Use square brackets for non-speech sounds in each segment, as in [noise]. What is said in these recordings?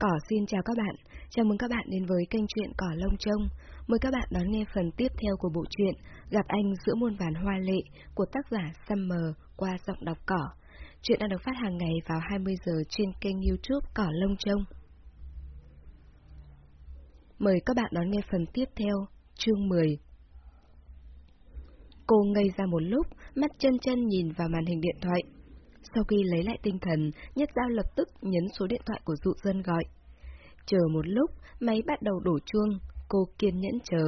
Cỏ xin chào các bạn, chào mừng các bạn đến với kênh truyện Cỏ Lông Trông. Mời các bạn đón nghe phần tiếp theo của bộ truyện Gặp anh giữa muôn vàn hoa lệ của tác giả Summer qua giọng đọc Cỏ. Chuyện đang được phát hàng ngày vào 20 giờ trên kênh youtube Cỏ Lông Trông. Mời các bạn đón nghe phần tiếp theo, chương 10. Cô ngây ra một lúc, mắt chân chân nhìn vào màn hình điện thoại. Sau khi lấy lại tinh thần, Nhất Giao lập tức nhấn số điện thoại của dụ dân gọi. Chờ một lúc, máy bắt đầu đổ chuông, cô kiên nhẫn chờ.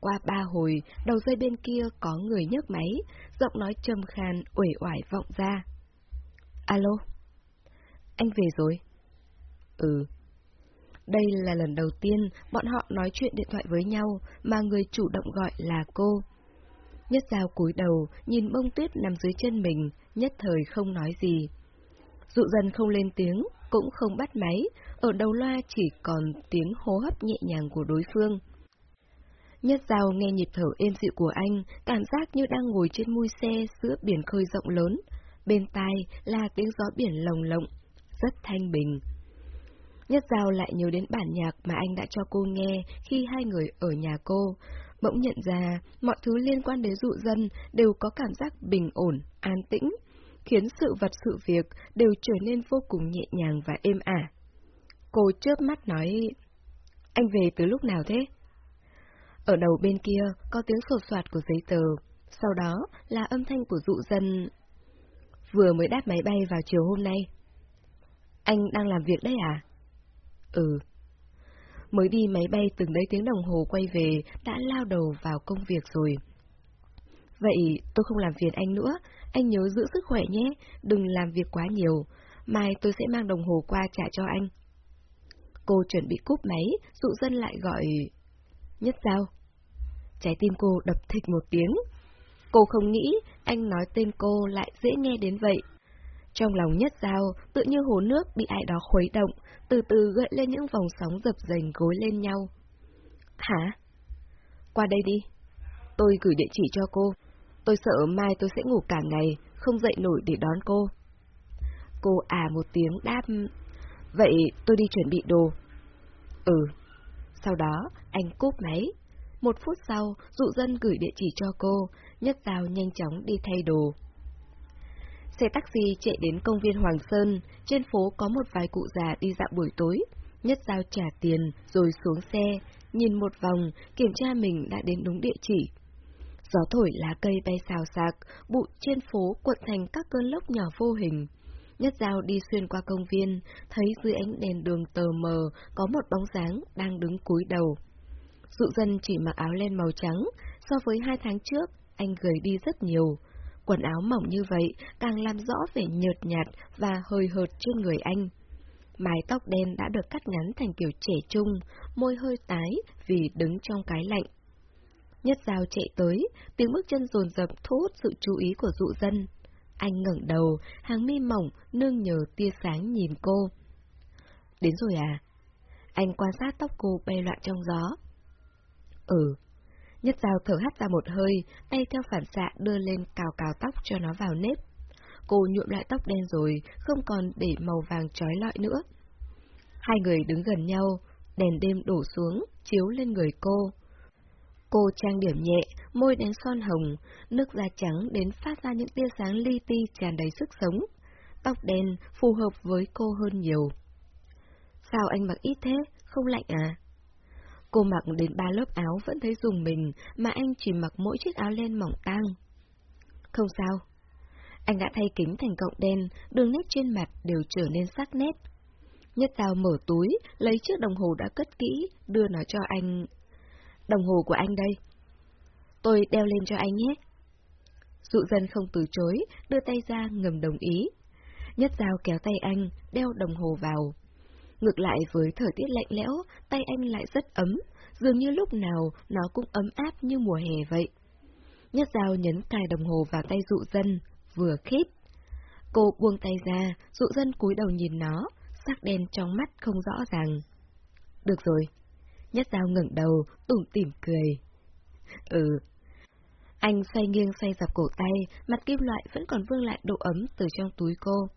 Qua ba hồi, đầu dây bên kia có người nhấc máy, giọng nói trầm khan, uể oải vọng ra. Alo? Anh về rồi? Ừ. Đây là lần đầu tiên bọn họ nói chuyện điện thoại với nhau mà người chủ động gọi là cô. Nhất dao cúi đầu, nhìn bông tuyết nằm dưới chân mình, nhất thời không nói gì. Dụ dần không lên tiếng, cũng không bắt máy, ở đầu loa chỉ còn tiếng hô hấp nhẹ nhàng của đối phương. Nhất dao nghe nhịp thở êm dịu của anh, cảm giác như đang ngồi trên mui xe giữa biển khơi rộng lớn. Bên tai là tiếng gió biển lồng lộng, rất thanh bình. Nhất Giao lại nhớ đến bản nhạc mà anh đã cho cô nghe khi hai người ở nhà cô, bỗng nhận ra mọi thứ liên quan đến dụ dân đều có cảm giác bình ổn, an tĩnh, khiến sự vật sự việc đều trở nên vô cùng nhẹ nhàng và êm ả. Cô chớp mắt nói, anh về từ lúc nào thế? Ở đầu bên kia có tiếng sột soạt của giấy tờ, sau đó là âm thanh của dụ dân. Vừa mới đáp máy bay vào chiều hôm nay. Anh đang làm việc đấy à? Ừ. Mới đi máy bay từng đấy tiếng đồng hồ quay về, đã lao đầu vào công việc rồi. Vậy tôi không làm phiền anh nữa, anh nhớ giữ sức khỏe nhé, đừng làm việc quá nhiều. Mai tôi sẽ mang đồng hồ qua trả cho anh. Cô chuẩn bị cúp máy, dụ dân lại gọi... Nhất sao? Trái tim cô đập thịch một tiếng. Cô không nghĩ anh nói tên cô lại dễ nghe đến vậy. Trong lòng nhất dao, tự như hồ nước bị ai đó khuấy động, từ từ gợi lên những vòng sóng dập dềnh gối lên nhau. Hả? Qua đây đi. Tôi gửi địa chỉ cho cô. Tôi sợ mai tôi sẽ ngủ cả ngày, không dậy nổi để đón cô. Cô à một tiếng đáp. Vậy tôi đi chuẩn bị đồ. Ừ. Sau đó, anh cúp máy. Một phút sau, dụ dân gửi địa chỉ cho cô, nhất dao nhanh chóng đi thay đồ. Xe taxi chạy đến công viên Hoàng Sơn, trên phố có một vài cụ già đi dạo buổi tối. Nhất giao trả tiền, rồi xuống xe, nhìn một vòng, kiểm tra mình đã đến đúng địa chỉ. Gió thổi lá cây bay xào xạc, bụi trên phố cuộn thành các cơn lốc nhỏ vô hình. Nhất dao đi xuyên qua công viên, thấy dưới ánh đèn đường tờ mờ có một bóng dáng đang đứng cúi đầu. Dụ dân chỉ mặc áo len màu trắng, so với hai tháng trước, anh gầy đi rất nhiều. Quần áo mỏng như vậy càng làm rõ vẻ nhợt nhạt và hơi hợt trên người anh. Mái tóc đen đã được cắt ngắn thành kiểu trẻ trung, môi hơi tái vì đứng trong cái lạnh. Nhất dao chạy tới, tiếng bước chân rồn rập thu hút sự chú ý của dụ dân. Anh ngẩng đầu, hàng mi mỏng, nương nhờ tia sáng nhìn cô. Đến rồi à? Anh quan sát tóc cô bay loạn trong gió. Ừ, Nhất dao thở hắt ra một hơi, tay theo phản xạ đưa lên cào cào tóc cho nó vào nếp. Cô nhuộm lại tóc đen rồi, không còn để màu vàng trói lọi nữa. Hai người đứng gần nhau, đèn đêm đổ xuống, chiếu lên người cô. Cô trang điểm nhẹ, môi đánh son hồng, nước da trắng đến phát ra những tia sáng li ti tràn đầy sức sống. Tóc đen phù hợp với cô hơn nhiều. Sao anh mặc ít thế, không lạnh à? Cô mặc đến ba lớp áo vẫn thấy dùng mình, mà anh chỉ mặc mỗi chiếc áo len mỏng tang. Không sao. Anh đã thay kính thành cộng đen, đường nét trên mặt đều trở nên sắc nét. Nhất Giao mở túi, lấy chiếc đồng hồ đã cất kỹ, đưa nó cho anh. Đồng hồ của anh đây. Tôi đeo lên cho anh nhé. Dụ dân không từ chối, đưa tay ra ngầm đồng ý. Nhất Giao kéo tay anh, đeo đồng hồ vào. Ngược lại với thời tiết lạnh lẽo, tay anh lại rất ấm, dường như lúc nào nó cũng ấm áp như mùa hè vậy. Nhất dao nhấn cài đồng hồ vào tay dụ dân, vừa khít. Cô buông tay ra, dụ dân cúi đầu nhìn nó, sắc đen trong mắt không rõ ràng. Được rồi. Nhất dao ngẩng đầu, tủm tỉm cười. Ừ. Anh xoay nghiêng xoay dọc cổ tay, mặt kim loại vẫn còn vương lại độ ấm từ trong túi cô.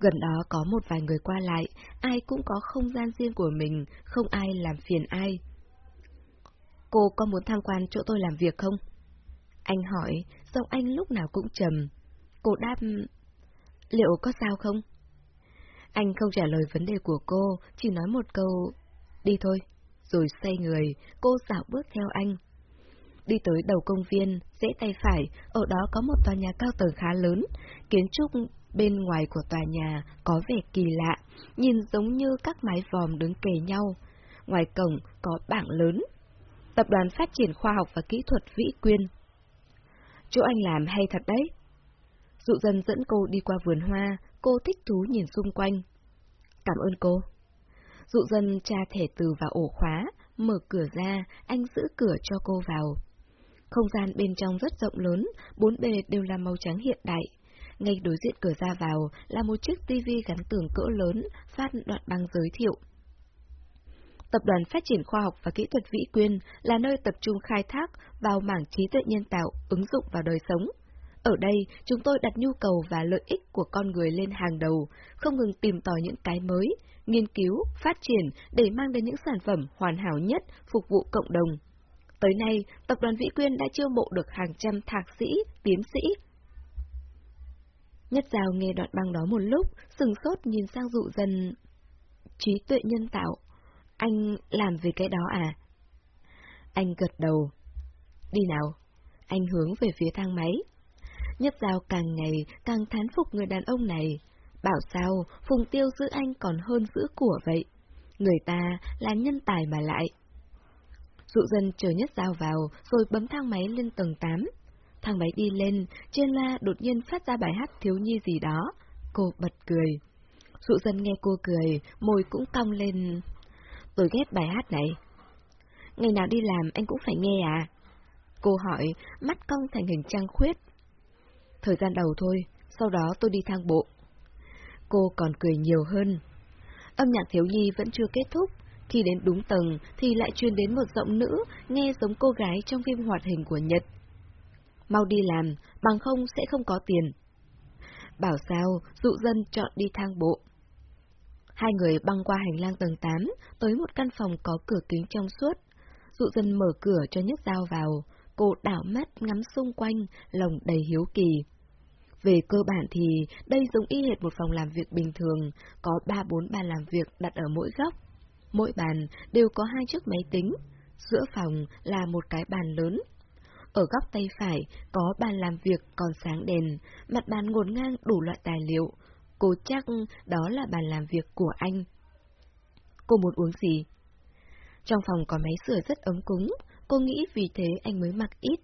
Gần đó có một vài người qua lại, ai cũng có không gian riêng của mình, không ai làm phiền ai. Cô có muốn tham quan chỗ tôi làm việc không? Anh hỏi, giọng anh lúc nào cũng trầm. Cô đáp, liệu có sao không? Anh không trả lời vấn đề của cô, chỉ nói một câu, đi thôi, rồi xoay người, cô dạo bước theo anh. Đi tới đầu công viên, rẽ tay phải, ở đó có một tòa nhà cao tầng khá lớn, kiến trúc bên ngoài của tòa nhà có vẻ kỳ lạ, nhìn giống như các mái vòm đứng kề nhau. Ngoài cổng có bảng lớn. Tập đoàn Phát triển Khoa học và Kỹ thuật Vĩ Quyên. Chỗ anh làm hay thật đấy. Dụ dân dẫn cô đi qua vườn hoa, cô thích thú nhìn xung quanh. Cảm ơn cô. Dụ dân tra thẻ từ vào ổ khóa, mở cửa ra, anh giữ cửa cho cô vào. Không gian bên trong rất rộng lớn, bốn bề đều là màu trắng hiện đại. Ngay đối diện cửa ra vào là một chiếc tivi gắn tường cỡ lớn, phát đoạn băng giới thiệu. Tập đoàn Phát triển Khoa học và Kỹ thuật Vĩ Quyên là nơi tập trung khai thác vào mảng trí tuệ nhân tạo ứng dụng vào đời sống. Ở đây, chúng tôi đặt nhu cầu và lợi ích của con người lên hàng đầu, không ngừng tìm tòi những cái mới, nghiên cứu, phát triển để mang đến những sản phẩm hoàn hảo nhất phục vụ cộng đồng. Tới nay, Tập đoàn Vĩ Quyên đã chiêu mộ được hàng trăm thạc sĩ, tiến sĩ. Nhất Giao nghe đoạn băng đó một lúc, sừng sốt nhìn sang dụ dân. Trí tuệ nhân tạo, anh làm về cái đó à? Anh gật đầu. Đi nào. Anh hướng về phía thang máy. Nhất Giao càng ngày càng thán phục người đàn ông này. Bảo sao, Phùng Tiêu giữ anh còn hơn giữ của vậy. Người ta là nhân tài mà lại. Dụ dân chờ Nhất Giao vào, rồi bấm thang máy lên tầng 8. Thang máy đi lên, trên la đột nhiên phát ra bài hát thiếu nhi gì đó. Cô bật cười. Dụ dân nghe cô cười, môi cũng cong lên. Tôi ghét bài hát này. Ngày nào đi làm anh cũng phải nghe à? Cô hỏi, mắt cong thành hình trăng khuyết. Thời gian đầu thôi, sau đó tôi đi thang bộ. Cô còn cười nhiều hơn. Âm nhạc thiếu nhi vẫn chưa kết thúc, khi đến đúng tầng thì lại truyền đến một giọng nữ nghe giống cô gái trong phim hoạt hình của Nhật. Mau đi làm, bằng không sẽ không có tiền. Bảo sao, dụ dân chọn đi thang bộ. Hai người băng qua hành lang tầng 8, tới một căn phòng có cửa kính trong suốt. Dụ dân mở cửa cho Nhất Giao vào, cô đảo mắt ngắm xung quanh, lòng đầy hiếu kỳ. Về cơ bản thì đây giống y hệt một phòng làm việc bình thường, có ba bốn bàn làm việc đặt ở mỗi góc. Mỗi bàn đều có hai chiếc máy tính, giữa phòng là một cái bàn lớn. Ở góc tay phải có bàn làm việc còn sáng đèn, mặt bàn ngổn ngang đủ loại tài liệu. Cô chắc đó là bàn làm việc của anh. Cô muốn uống gì? Trong phòng có máy sưởi rất ấm cúng, cô nghĩ vì thế anh mới mặc ít.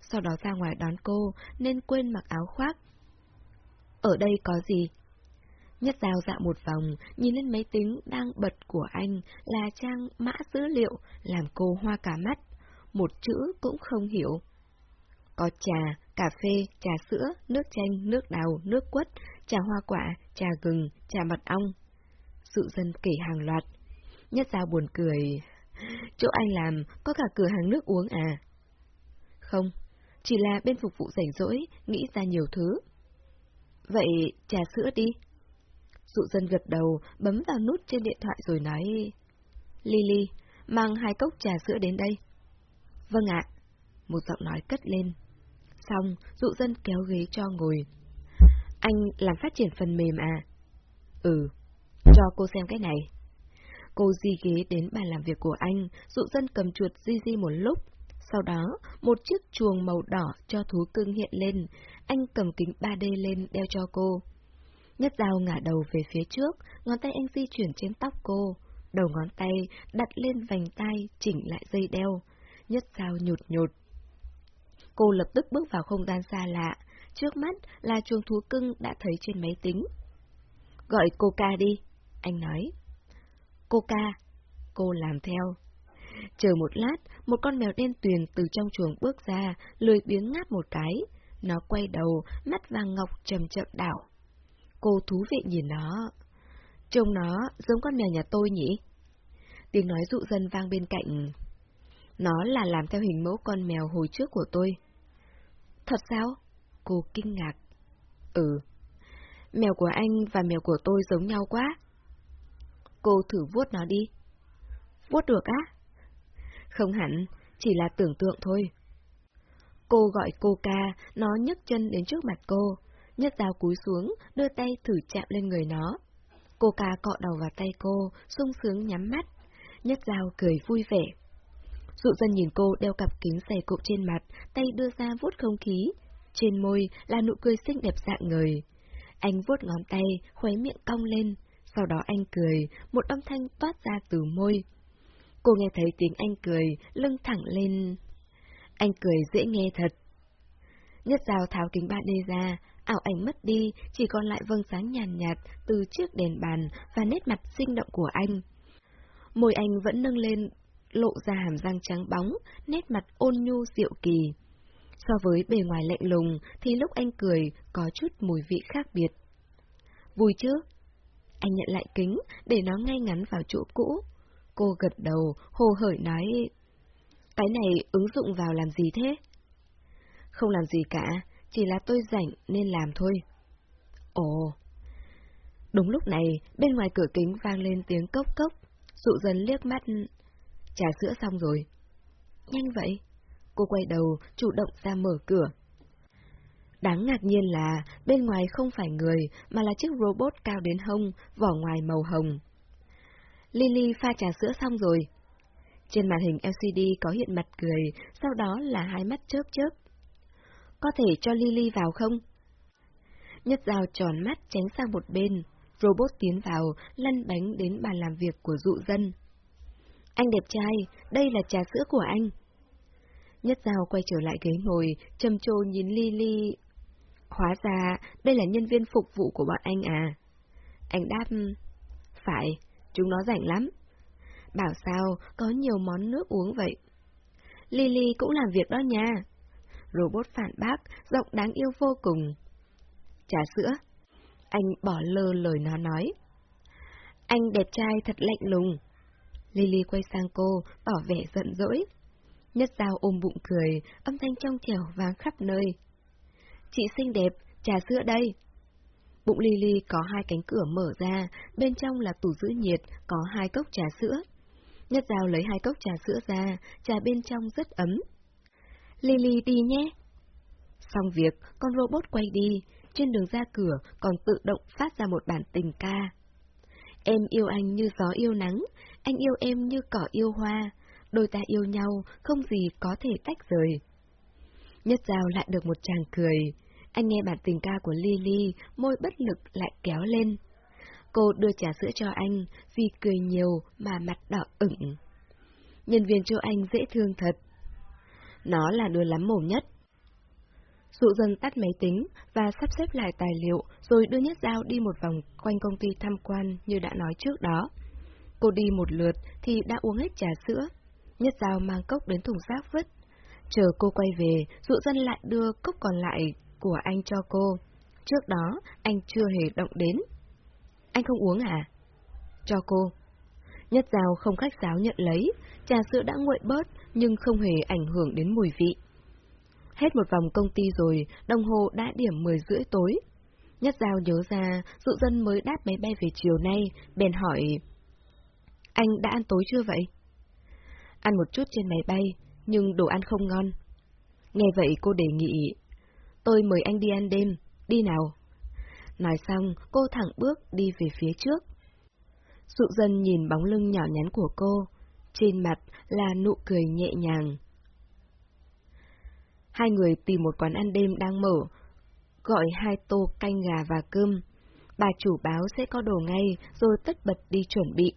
Sau đó ra ngoài đón cô, nên quên mặc áo khoác. Ở đây có gì? Nhất dao dạo một vòng, nhìn lên máy tính đang bật của anh là trang mã dữ liệu, làm cô hoa cả mắt. Một chữ cũng không hiểu. Có trà, cà phê, trà sữa, nước chanh, nước đào, nước quất, trà hoa quả, trà gừng, trà mật ong. Sự dân kể hàng loạt. Nhất ra buồn cười. [laughs] Chỗ anh làm có cả cửa hàng nước uống à? Không, chỉ là bên phục vụ rảnh rỗi, nghĩ ra nhiều thứ. Vậy trà sữa đi. Dụ dân gật đầu, bấm vào nút trên điện thoại rồi nói... Lily, mang hai cốc trà sữa đến đây. Vâng ạ. Một giọng nói cất lên. Xong, dụ dân kéo ghế cho ngồi. Anh làm phát triển phần mềm à? Ừ. Cho cô xem cái này. Cô di ghế đến bàn làm việc của anh, dụ dân cầm chuột di di một lúc. Sau đó, một chiếc chuồng màu đỏ cho thú cưng hiện lên, anh cầm kính 3D lên đeo cho cô. Nhất dao ngả đầu về phía trước, ngón tay anh di chuyển trên tóc cô, đầu ngón tay đặt lên vành tay chỉnh lại dây đeo. Nhất sao nhụt nhụt. Cô lập tức bước vào không gian xa lạ, trước mắt là chuồng thú cưng đã thấy trên máy tính. Gọi cô ca đi, anh nói. Cô ca, cô làm theo. Chờ một lát, một con mèo đen tuyền từ trong chuồng bước ra, lười biếng ngáp một cái. Nó quay đầu, mắt vàng ngọc chậm chậm đảo. Cô thú vị nhìn nó. Trông nó giống con mèo nhà tôi nhỉ? Tiếng nói dụ dân vang bên cạnh. Nó là làm theo hình mẫu con mèo hồi trước của tôi. Thật sao? Cô kinh ngạc. Ừ. Mèo của anh và mèo của tôi giống nhau quá. Cô thử vuốt nó đi. Vuốt được á? Không hẳn, chỉ là tưởng tượng thôi. Cô gọi cô ca, nó nhấc chân đến trước mặt cô. nhấc dao cúi xuống, đưa tay thử chạm lên người nó. Cô ca cọ đầu vào tay cô, sung sướng nhắm mắt. nhấc dao cười vui vẻ. Dụ dân nhìn cô đeo cặp kính dày cộm trên mặt, tay đưa ra vuốt không khí. Trên môi là nụ cười xinh đẹp dạng người. Anh vuốt ngón tay, khuấy miệng cong lên. Sau đó anh cười, một âm thanh toát ra từ môi. Cô nghe thấy tiếng anh cười, lưng thẳng lên. Anh cười dễ nghe thật. Nhất rào tháo kính ba d ra, ảo ảnh mất đi, chỉ còn lại vầng sáng nhàn nhạt từ chiếc đèn bàn và nét mặt sinh động của anh. Môi anh vẫn nâng lên, lộ ra hàm răng trắng bóng, nét mặt ôn nhu dịu kỳ. So với bề ngoài lạnh lùng, thì lúc anh cười có chút mùi vị khác biệt. Vui chứ? Anh nhận lại kính, để nó ngay ngắn vào chỗ cũ. Cô gật đầu, hồ hởi nói... Cái này ứng dụng vào làm gì thế? Không làm gì cả, chỉ là tôi rảnh nên làm thôi. Ồ! Đúng lúc này, bên ngoài cửa kính vang lên tiếng cốc cốc, dụ dần liếc mắt. Trà sữa xong rồi. Nhanh vậy? Cô quay đầu, chủ động ra mở cửa. Đáng ngạc nhiên là bên ngoài không phải người, mà là chiếc robot cao đến hông, vỏ ngoài màu hồng. Lily pha trà sữa xong rồi. Trên màn hình LCD có hiện mặt cười, sau đó là hai mắt chớp chớp. Có thể cho Lily vào không? Nhất dao tròn mắt tránh sang một bên, robot tiến vào, lăn bánh đến bàn làm việc của dụ dân. Anh đẹp trai, đây là trà sữa của anh. Nhất dao quay trở lại ghế ngồi, trầm trồ nhìn Lily. Hóa ra, đây là nhân viên phục vụ của bọn anh à? Anh đáp, phải, chúng nó rảnh lắm. Bảo sao, có nhiều món nước uống vậy. Lily cũng làm việc đó nha. Robot phản bác, giọng đáng yêu vô cùng. Trà sữa. Anh bỏ lơ lời nó nói. Anh đẹp trai thật lạnh lùng. Lily quay sang cô, tỏ vẻ giận dỗi. Nhất dao ôm bụng cười, âm thanh trong trẻo vang khắp nơi. Chị xinh đẹp, trà sữa đây. Bụng Lily có hai cánh cửa mở ra, bên trong là tủ giữ nhiệt, có hai cốc trà sữa. Nhất dao lấy hai cốc trà sữa ra, trà bên trong rất ấm. Lily đi nhé. Xong việc, con robot quay đi, trên đường ra cửa còn tự động phát ra một bản tình ca. Em yêu anh như gió yêu nắng, anh yêu em như cỏ yêu hoa, đôi ta yêu nhau, không gì có thể tách rời. Nhất Giao lại được một chàng cười. Anh nghe bản tình ca của Lily, môi bất lực lại kéo lên. Cô đưa trà sữa cho anh, vì cười nhiều mà mặt đỏ ửng. Nhân viên cho anh dễ thương thật. Nó là đứa lắm mồm nhất. Dụ dần tắt máy tính và sắp xếp lại tài liệu, rồi đưa Nhất Giao đi một vòng quanh công ty tham quan như đã nói trước đó. Cô đi một lượt thì đã uống hết trà sữa. Nhất Giao mang cốc đến thùng rác vứt. Chờ cô quay về, dụ dân lại đưa cốc còn lại của anh cho cô. Trước đó, anh chưa hề động đến. Anh không uống à? Cho cô. Nhất Giao không khách sáo nhận lấy, trà sữa đã nguội bớt nhưng không hề ảnh hưởng đến mùi vị. Hết một vòng công ty rồi, đồng hồ đã điểm 10 rưỡi tối. Nhất Giao nhớ ra, dụ dân mới đáp máy bay về chiều nay, bèn hỏi... Anh đã ăn tối chưa vậy? Ăn một chút trên máy bay, nhưng đồ ăn không ngon. Nghe vậy cô đề nghị, tôi mời anh đi ăn đêm, đi nào. Nói xong, cô thẳng bước đi về phía trước. Dụ dân nhìn bóng lưng nhỏ nhắn của cô, trên mặt là nụ cười nhẹ nhàng. Hai người tìm một quán ăn đêm đang mở, gọi hai tô canh gà và cơm. Bà chủ báo sẽ có đồ ngay, rồi tất bật đi chuẩn bị.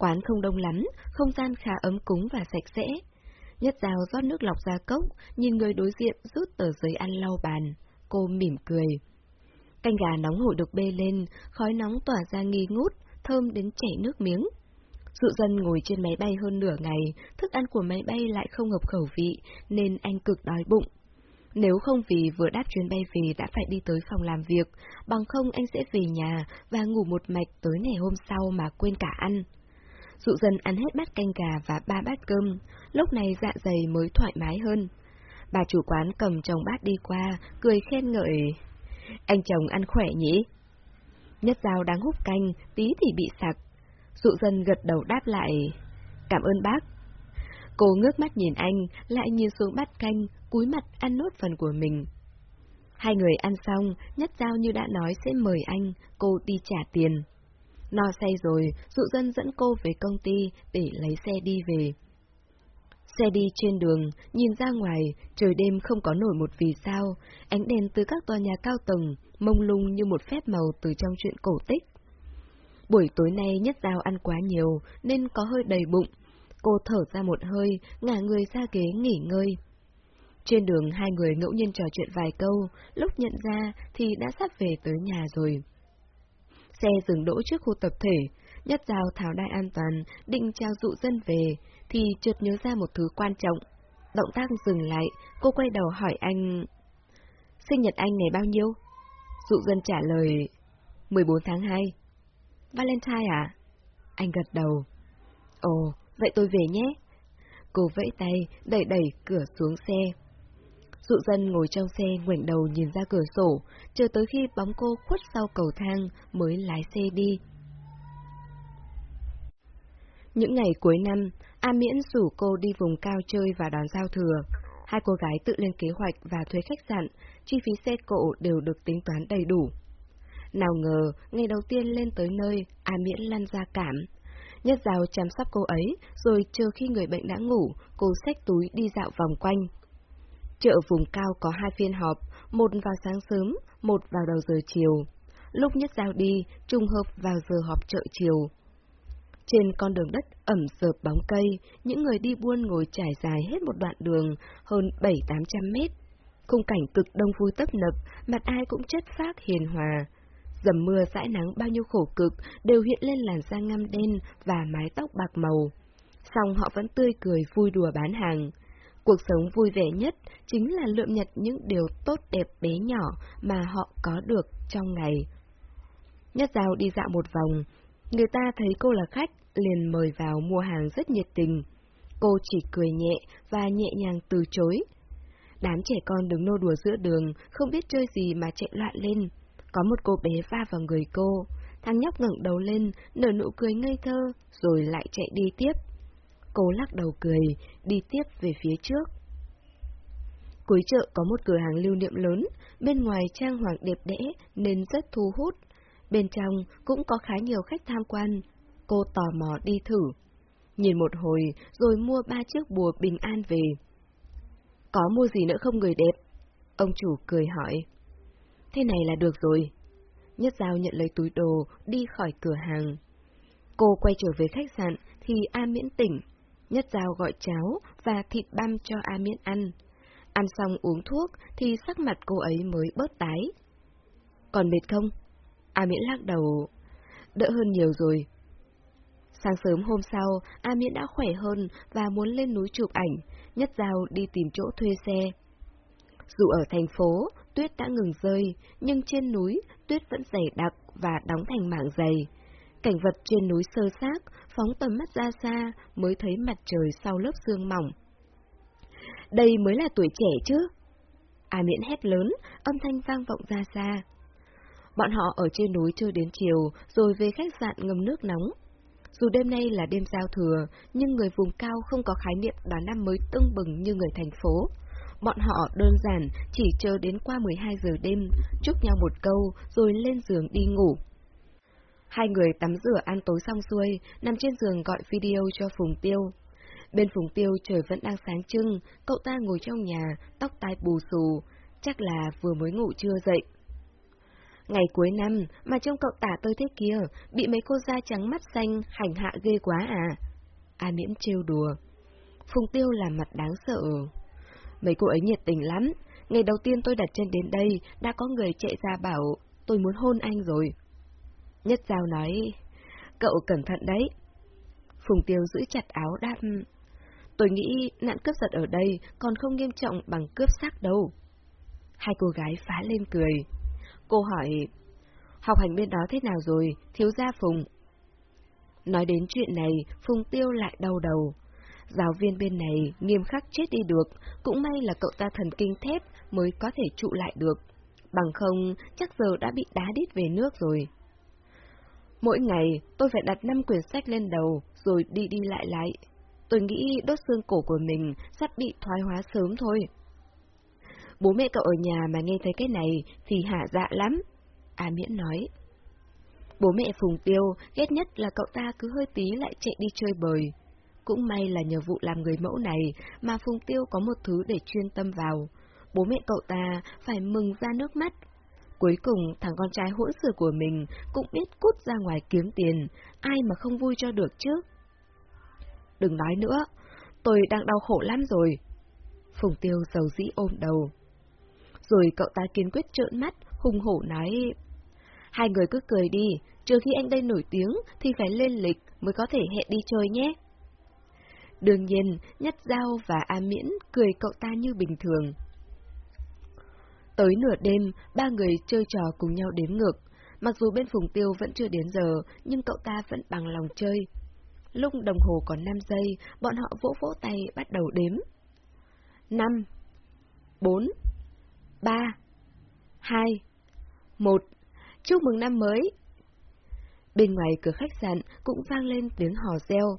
Quán không đông lắm, không gian khá ấm cúng và sạch sẽ. Nhất giao rót nước lọc ra cốc, nhìn người đối diện rút tờ giấy ăn lau bàn. Cô mỉm cười. Canh gà nóng hổi được bê lên, khói nóng tỏa ra nghi ngút, thơm đến chảy nước miếng. Dụ dân ngồi trên máy bay hơn nửa ngày, thức ăn của máy bay lại không hợp khẩu vị, nên anh cực đói bụng. Nếu không vì vừa đáp chuyến bay về đã phải đi tới phòng làm việc, bằng không anh sẽ về nhà và ngủ một mạch tới ngày hôm sau mà quên cả ăn. Dụ dần ăn hết bát canh gà và ba bát cơm, lúc này dạ dày mới thoải mái hơn. Bà chủ quán cầm chồng bát đi qua, cười khen ngợi. Anh chồng ăn khỏe nhỉ? Nhất dao đang hút canh, tí thì bị sặc. Dụ dân gật đầu đáp lại. Cảm ơn bác. Cô ngước mắt nhìn anh, lại nhìn xuống bát canh, cúi mặt ăn nốt phần của mình. Hai người ăn xong, nhất giao như đã nói sẽ mời anh, cô đi trả tiền. No say rồi, dụ dân dẫn cô về công ty để lấy xe đi về. Xe đi trên đường, nhìn ra ngoài, trời đêm không có nổi một vì sao, ánh đèn từ các tòa nhà cao tầng, mông lung như một phép màu từ trong chuyện cổ tích. Buổi tối nay nhất dao ăn quá nhiều, nên có hơi đầy bụng. Cô thở ra một hơi, ngả người ra ghế nghỉ ngơi. Trên đường hai người ngẫu nhiên trò chuyện vài câu, lúc nhận ra thì đã sắp về tới nhà rồi. Xe dừng đỗ trước khu tập thể, nhất giao tháo đai an toàn, định trao dụ dân về, thì chợt nhớ ra một thứ quan trọng. Động tác dừng lại, cô quay đầu hỏi anh... Sinh nhật anh ngày bao nhiêu? Dụ dân trả lời... 14 tháng 2. Valentine à? Anh gật đầu. Ồ, vậy tôi về nhé. Cô vẫy tay, đẩy đẩy cửa xuống xe. Dụ dân ngồi trong xe ngoảnh đầu nhìn ra cửa sổ, chờ tới khi bóng cô khuất sau cầu thang mới lái xe đi. Những ngày cuối năm, A Miễn rủ cô đi vùng cao chơi và đón giao thừa. Hai cô gái tự lên kế hoạch và thuê khách sạn, chi phí xe cộ đều được tính toán đầy đủ. Nào ngờ, ngày đầu tiên lên tới nơi, A Miễn lăn ra cảm. Nhất rào chăm sóc cô ấy, rồi chờ khi người bệnh đã ngủ, cô xách túi đi dạo vòng quanh. Chợ vùng cao có hai phiên họp, một vào sáng sớm, một vào đầu giờ chiều. Lúc nhất giao đi, trùng hợp vào giờ họp chợ chiều. Trên con đường đất ẩm sợp bóng cây, những người đi buôn ngồi trải dài hết một đoạn đường, hơn 7-800 mét. Khung cảnh cực đông vui tấp nập, mặt ai cũng chất phác hiền hòa. Dầm mưa dãi nắng bao nhiêu khổ cực đều hiện lên làn da ngăm đen và mái tóc bạc màu. Xong họ vẫn tươi cười vui đùa bán hàng. Cuộc sống vui vẻ nhất chính là lượm nhặt những điều tốt đẹp bé nhỏ mà họ có được trong ngày. Nhất Giao đi dạo một vòng, người ta thấy cô là khách, liền mời vào mua hàng rất nhiệt tình. Cô chỉ cười nhẹ và nhẹ nhàng từ chối. Đám trẻ con đứng nô đùa giữa đường, không biết chơi gì mà chạy loạn lên. Có một cô bé va vào người cô, thằng nhóc ngẩng đầu lên, nở nụ cười ngây thơ, rồi lại chạy đi tiếp. Cô lắc đầu cười, đi tiếp về phía trước. Cuối chợ có một cửa hàng lưu niệm lớn, bên ngoài trang hoàng đẹp đẽ nên rất thu hút. Bên trong cũng có khá nhiều khách tham quan. Cô tò mò đi thử. Nhìn một hồi rồi mua ba chiếc bùa bình an về. Có mua gì nữa không người đẹp? Ông chủ cười hỏi. Thế này là được rồi. Nhất Giao nhận lấy túi đồ, đi khỏi cửa hàng. Cô quay trở về khách sạn thì A Miễn tỉnh. Nhất Giao gọi cháo và thịt băm cho A Miễn ăn. Ăn xong uống thuốc thì sắc mặt cô ấy mới bớt tái. Còn mệt không? A Miễn lắc đầu. Đỡ hơn nhiều rồi. Sáng sớm hôm sau, A Miễn đã khỏe hơn và muốn lên núi chụp ảnh, Nhất Giao đi tìm chỗ thuê xe. Dù ở thành phố, tuyết đã ngừng rơi, nhưng trên núi, tuyết vẫn dày đặc và đóng thành mảng dày. Cảnh vật trên núi sơ xác, phóng tầm mắt ra xa mới thấy mặt trời sau lớp sương mỏng. Đây mới là tuổi trẻ chứ? A miễn hét lớn, âm thanh vang vọng ra xa. Bọn họ ở trên núi chơi đến chiều, rồi về khách sạn ngâm nước nóng. Dù đêm nay là đêm giao thừa, nhưng người vùng cao không có khái niệm đón năm mới tưng bừng như người thành phố. Bọn họ đơn giản chỉ chờ đến qua 12 giờ đêm, chúc nhau một câu rồi lên giường đi ngủ. Hai người tắm rửa ăn tối xong xuôi, nằm trên giường gọi video cho Phùng Tiêu. Bên Phùng Tiêu trời vẫn đang sáng trưng, cậu ta ngồi trong nhà, tóc tai bù xù, chắc là vừa mới ngủ chưa dậy. Ngày cuối năm mà trông cậu tả tôi thế kia, bị mấy cô da trắng mắt xanh hành hạ ghê quá à? A miễn trêu đùa. Phùng Tiêu làm mặt đáng sợ. Mấy cô ấy nhiệt tình lắm. Ngày đầu tiên tôi đặt chân đến đây, đã có người chạy ra bảo tôi muốn hôn anh rồi. Nhất Giao nói, cậu cẩn thận đấy. Phùng Tiêu giữ chặt áo đáp, tôi nghĩ nạn cướp giật ở đây còn không nghiêm trọng bằng cướp xác đâu. Hai cô gái phá lên cười. Cô hỏi, học hành bên đó thế nào rồi, thiếu gia Phùng? Nói đến chuyện này, Phùng Tiêu lại đau đầu. Giáo viên bên này nghiêm khắc chết đi được, cũng may là cậu ta thần kinh thép mới có thể trụ lại được. Bằng không, chắc giờ đã bị đá đít về nước rồi. Mỗi ngày, tôi phải đặt 5 quyển sách lên đầu, rồi đi đi lại lại. Tôi nghĩ đốt xương cổ của mình sắp bị thoái hóa sớm thôi. Bố mẹ cậu ở nhà mà nghe thấy cái này thì hả dạ lắm. À Miễn nói. Bố mẹ Phùng Tiêu ghét nhất là cậu ta cứ hơi tí lại chạy đi chơi bời. Cũng may là nhờ vụ làm người mẫu này mà Phùng Tiêu có một thứ để chuyên tâm vào. Bố mẹ cậu ta phải mừng ra nước mắt. Cuối cùng thằng con trai hỗn xược của mình cũng biết cút ra ngoài kiếm tiền, ai mà không vui cho được chứ. Đừng nói nữa, tôi đang đau khổ lắm rồi. Phùng Tiêu giàu dĩ ôm đầu. Rồi cậu ta kiên quyết trợn mắt, hùng hổ nói... Hai người cứ cười đi, trừ khi anh đây nổi tiếng thì phải lên lịch mới có thể hẹn đi chơi nhé. Đương nhiên, Nhất Giao và A Miễn cười cậu ta như bình thường. Tới nửa đêm, ba người chơi trò cùng nhau đếm ngược. Mặc dù bên Phùng Tiêu vẫn chưa đến giờ, nhưng cậu ta vẫn bằng lòng chơi. Lúc đồng hồ còn 5 giây, bọn họ vỗ vỗ tay bắt đầu đếm. 5 4 3 2 1 Chúc mừng năm mới! Bên ngoài cửa khách sạn cũng vang lên tiếng hò reo.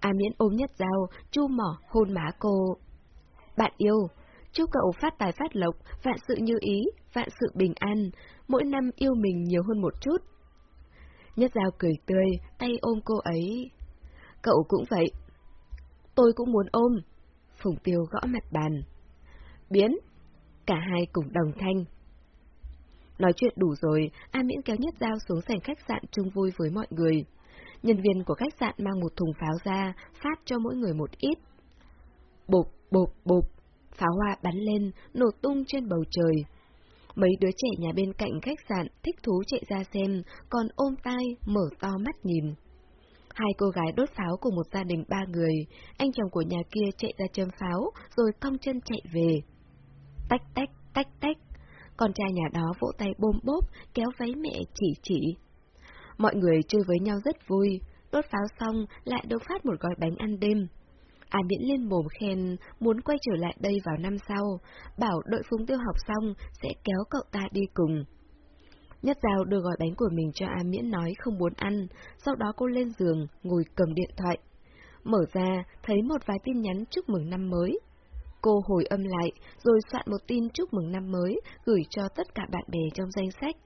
A Miễn ôm nhất dao, chu mỏ hôn má cô. Bạn yêu, chúc cậu phát tài phát lộc, vạn sự như ý, vạn sự bình an, mỗi năm yêu mình nhiều hơn một chút. Nhất Giao cười tươi, tay ôm cô ấy. Cậu cũng vậy. Tôi cũng muốn ôm. Phùng tiêu gõ mặt bàn. Biến. Cả hai cùng đồng thanh. Nói chuyện đủ rồi, A Miễn kéo nhất Giao xuống sảnh khách sạn chung vui với mọi người. Nhân viên của khách sạn mang một thùng pháo ra, phát cho mỗi người một ít. Bộp, bộp, bộp, pháo hoa bắn lên, nổ tung trên bầu trời. Mấy đứa trẻ nhà bên cạnh khách sạn thích thú chạy ra xem, còn ôm tai, mở to mắt nhìn. Hai cô gái đốt pháo của một gia đình ba người, anh chồng của nhà kia chạy ra châm pháo, rồi cong chân chạy về. Tách tách, tách tách, con trai nhà đó vỗ tay bôm bốp, kéo váy mẹ chỉ chỉ. Mọi người chơi với nhau rất vui, đốt pháo xong lại được phát một gói bánh ăn đêm. An miễn lên mồm khen muốn quay trở lại đây vào năm sau, bảo đội Phùng Tiêu học xong sẽ kéo cậu ta đi cùng. Nhất Giao đưa gói bánh của mình cho A Miễn nói không muốn ăn, sau đó cô lên giường, ngồi cầm điện thoại. Mở ra, thấy một vài tin nhắn chúc mừng năm mới. Cô hồi âm lại, rồi soạn một tin chúc mừng năm mới, gửi cho tất cả bạn bè trong danh sách.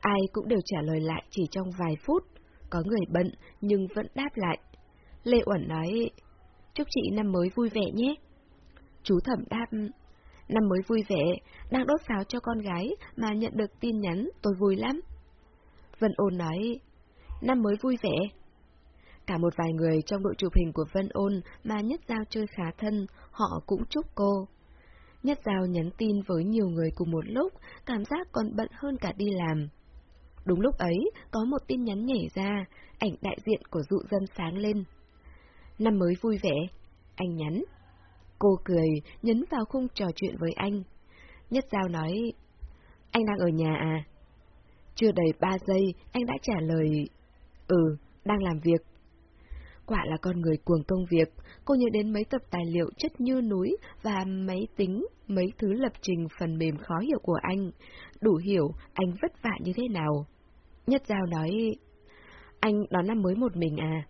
Ai cũng đều trả lời lại chỉ trong vài phút. Có người bận, nhưng vẫn đáp lại. Lê Uẩn nói, chúc chị năm mới vui vẻ nhé. Chú thẩm đáp, năm mới vui vẻ, đang đốt pháo cho con gái mà nhận được tin nhắn, tôi vui lắm. Vân ôn nói, năm mới vui vẻ. Cả một vài người trong đội chụp hình của Vân ôn mà Nhất Giao chơi khá thân, họ cũng chúc cô. Nhất Giao nhắn tin với nhiều người cùng một lúc, cảm giác còn bận hơn cả đi làm. Đúng lúc ấy, có một tin nhắn nhảy ra, ảnh đại diện của dụ dân sáng lên. Năm mới vui vẻ, anh nhắn. Cô cười, nhấn vào khung trò chuyện với anh. Nhất Giao nói, anh đang ở nhà à? Chưa đầy ba giây, anh đã trả lời, ừ, đang làm việc. Quả là con người cuồng công việc, cô nhớ đến mấy tập tài liệu chất như núi và máy tính, mấy thứ lập trình phần mềm khó hiểu của anh. Đủ hiểu anh vất vả như thế nào. Nhất Giao nói, anh đón năm mới một mình à?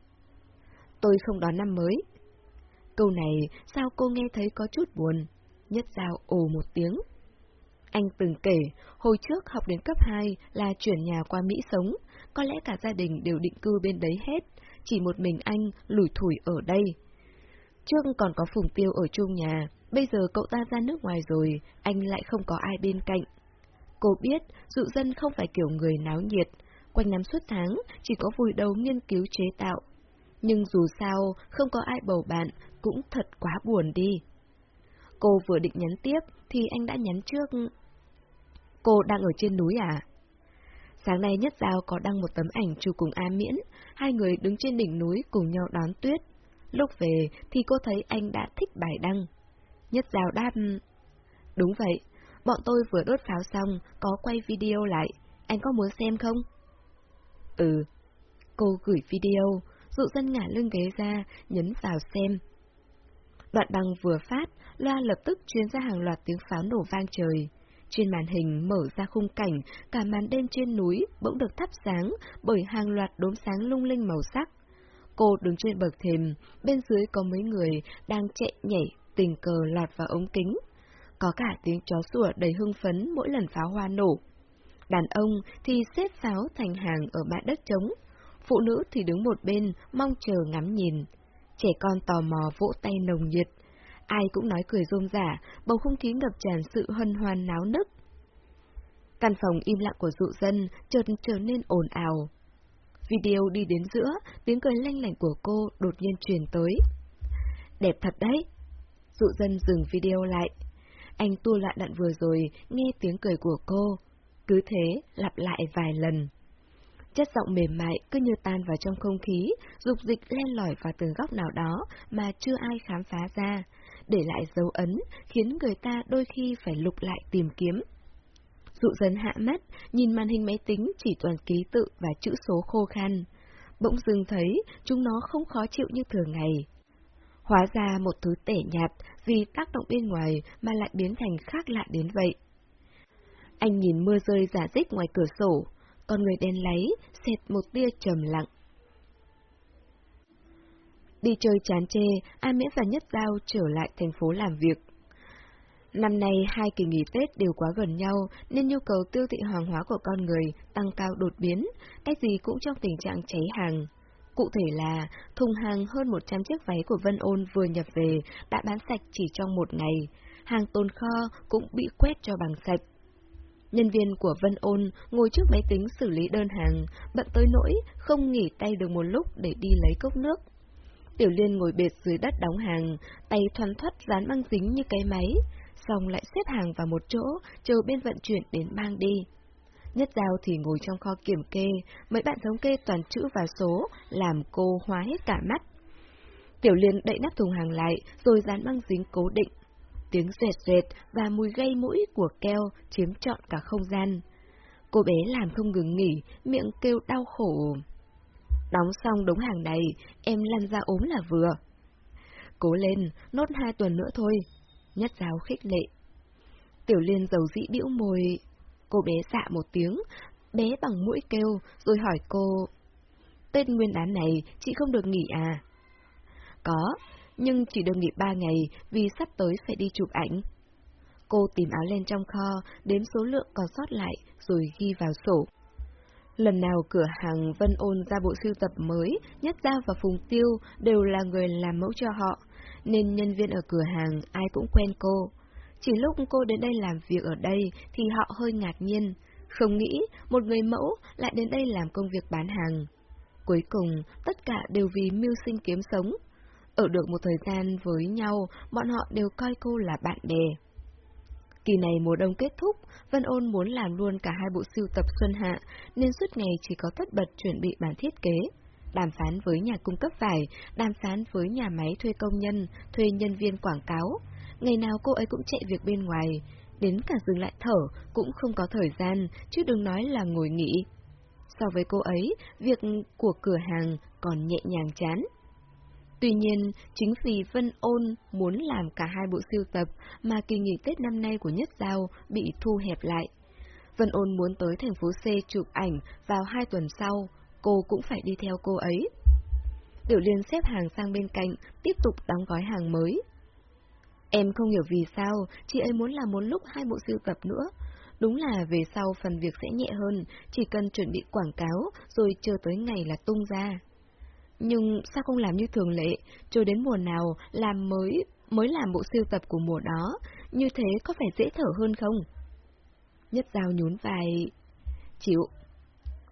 Tôi không đón năm mới. Câu này sao cô nghe thấy có chút buồn? Nhất Giao ồ một tiếng. Anh từng kể, hồi trước học đến cấp 2 là chuyển nhà qua Mỹ sống, có lẽ cả gia đình đều định cư bên đấy hết, chỉ một mình anh lủi thủi ở đây. Trước còn có Phùng Tiêu ở chung nhà, bây giờ cậu ta ra nước ngoài rồi, anh lại không có ai bên cạnh. Cô biết, dụ dân không phải kiểu người náo nhiệt, quanh năm suốt tháng chỉ có vùi đầu nghiên cứu chế tạo. Nhưng dù sao, không có ai bầu bạn, cũng thật quá buồn đi. Cô vừa định nhắn tiếp, thì anh đã nhắn trước. Cô đang ở trên núi à? Sáng nay Nhất Giao có đăng một tấm ảnh chụp cùng A Miễn, hai người đứng trên đỉnh núi cùng nhau đón tuyết. Lúc về thì cô thấy anh đã thích bài đăng. Nhất Giao đáp, đúng vậy, bọn tôi vừa đốt pháo xong, có quay video lại, anh có muốn xem không? Ừ. Cô gửi video, dụ dân ngả lưng ghế ra, nhấn vào xem. Đoạn băng vừa phát, loa lập tức truyền ra hàng loạt tiếng pháo nổ vang trời. Trên màn hình mở ra khung cảnh, cả màn đêm trên núi bỗng được thắp sáng bởi hàng loạt đốm sáng lung linh màu sắc. Cô đứng trên bậc thềm, bên dưới có mấy người đang chạy nhảy, tình cờ lọt vào ống kính. Có cả tiếng chó sủa đầy hưng phấn mỗi lần pháo hoa nổ. Đàn ông thì xếp pháo thành hàng ở bãi đất trống, phụ nữ thì đứng một bên mong chờ ngắm nhìn. Trẻ con tò mò vỗ tay nồng nhiệt, ai cũng nói cười rôm rả, bầu không khí ngập tràn sự hân hoan náo nức. Căn phòng im lặng của dụ dân chợt trở nên ồn ào. Video đi đến giữa, tiếng cười lanh lảnh của cô đột nhiên truyền tới. Đẹp thật đấy! Dụ dân dừng video lại. Anh tua lại đoạn vừa rồi, nghe tiếng cười của cô. Cứ thế, lặp lại vài lần. Chất giọng mềm mại cứ như tan vào trong không khí, dục dịch len lỏi vào từng góc nào đó mà chưa ai khám phá ra, để lại dấu ấn, khiến người ta đôi khi phải lục lại tìm kiếm. Dụ dần hạ mắt, nhìn màn hình máy tính chỉ toàn ký tự và chữ số khô khan. Bỗng dưng thấy chúng nó không khó chịu như thường ngày. Hóa ra một thứ tẻ nhạt vì tác động bên ngoài mà lại biến thành khác lạ đến vậy. Anh nhìn mưa rơi giả dích ngoài cửa sổ, con người đen lấy xẹt một tia trầm lặng. Đi chơi chán chê, A Miễn và Nhất Giao trở lại thành phố làm việc. Năm nay hai kỳ nghỉ Tết đều quá gần nhau nên nhu cầu tiêu thụ hàng hóa của con người tăng cao đột biến, cái gì cũng trong tình trạng cháy hàng. Cụ thể là, thùng hàng hơn 100 chiếc váy của Vân Ôn vừa nhập về đã bán sạch chỉ trong một ngày, hàng tồn kho cũng bị quét cho bằng sạch. Nhân viên của Vân Ôn ngồi trước máy tính xử lý đơn hàng, bận tới nỗi không nghỉ tay được một lúc để đi lấy cốc nước. Tiểu Liên ngồi bệt dưới đất đóng hàng, tay thoăn thoắt dán băng dính như cái máy, xong lại xếp hàng vào một chỗ, chờ bên vận chuyển đến mang đi. Nhất Giao thì ngồi trong kho kiểm kê, mấy bạn thống kê toàn chữ và số, làm cô hóa hết cả mắt. Tiểu Liên đậy nắp thùng hàng lại, rồi dán băng dính cố định. Tiếng rệt rệt và mùi gây mũi của keo chiếm trọn cả không gian. Cô bé làm không ngừng nghỉ, miệng kêu đau khổ. Đóng xong đống hàng này, em lăn ra ốm là vừa. Cố lên, nốt hai tuần nữa thôi. Nhất giáo khích lệ. Tiểu liên dầu dĩ bĩu môi. Cô bé dạ một tiếng, bé bằng mũi kêu, rồi hỏi cô. Tên nguyên đán này, chị không được nghỉ à? Có, nhưng chỉ được nghỉ ba ngày vì sắp tới phải đi chụp ảnh. Cô tìm áo len trong kho, đếm số lượng còn sót lại, rồi ghi vào sổ. Lần nào cửa hàng Vân Ôn ra bộ sưu tập mới, Nhất Giao và Phùng Tiêu đều là người làm mẫu cho họ, nên nhân viên ở cửa hàng ai cũng quen cô. Chỉ lúc cô đến đây làm việc ở đây thì họ hơi ngạc nhiên, không nghĩ một người mẫu lại đến đây làm công việc bán hàng. Cuối cùng, tất cả đều vì mưu sinh kiếm sống. Ở được một thời gian với nhau, bọn họ đều coi cô là bạn bè. Kỳ này mùa đông kết thúc, Vân Ôn muốn làm luôn cả hai bộ sưu tập xuân hạ, nên suốt ngày chỉ có tất bật chuẩn bị bản thiết kế. Đàm phán với nhà cung cấp vải, đàm phán với nhà máy thuê công nhân, thuê nhân viên quảng cáo. Ngày nào cô ấy cũng chạy việc bên ngoài, đến cả dừng lại thở cũng không có thời gian, chứ đừng nói là ngồi nghỉ. So với cô ấy, việc của cửa hàng còn nhẹ nhàng chán. Tuy nhiên, chính vì Vân Ôn muốn làm cả hai bộ siêu tập mà kỳ nghỉ Tết năm nay của Nhất Giao bị thu hẹp lại. Vân Ôn muốn tới thành phố C chụp ảnh vào hai tuần sau, cô cũng phải đi theo cô ấy. Tiểu Liên xếp hàng sang bên cạnh, tiếp tục đóng gói hàng mới. Em không hiểu vì sao, chị ấy muốn làm một lúc hai bộ siêu tập nữa. Đúng là về sau phần việc sẽ nhẹ hơn, chỉ cần chuẩn bị quảng cáo, rồi chờ tới ngày là tung ra. Nhưng sao không làm như thường lệ, chờ đến mùa nào làm mới, mới làm bộ siêu tập của mùa đó, như thế có phải dễ thở hơn không? Nhất Giao nhún vai, chịu.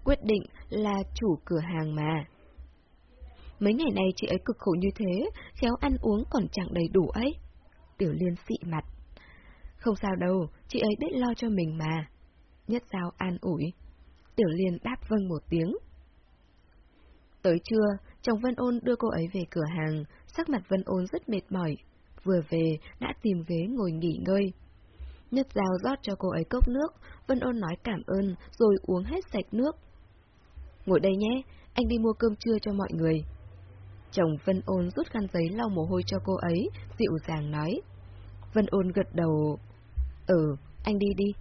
Quyết định là chủ cửa hàng mà. Mấy ngày này chị ấy cực khổ như thế, khéo ăn uống còn chẳng đầy đủ ấy. Tiểu Liên xị mặt. Không sao đâu, chị ấy biết lo cho mình mà. Nhất Giao an ủi. Tiểu Liên đáp vâng một tiếng. Tới trưa, chồng Vân Ôn đưa cô ấy về cửa hàng, sắc mặt Vân Ôn rất mệt mỏi. Vừa về, đã tìm ghế ngồi nghỉ ngơi. Nhất Giao rót cho cô ấy cốc nước, Vân Ôn nói cảm ơn, rồi uống hết sạch nước. Ngồi đây nhé, anh đi mua cơm trưa cho mọi người. Chồng Vân Ôn rút khăn giấy lau mồ hôi cho cô ấy, dịu dàng nói. Vân Ôn gật đầu. Ừ, anh đi đi.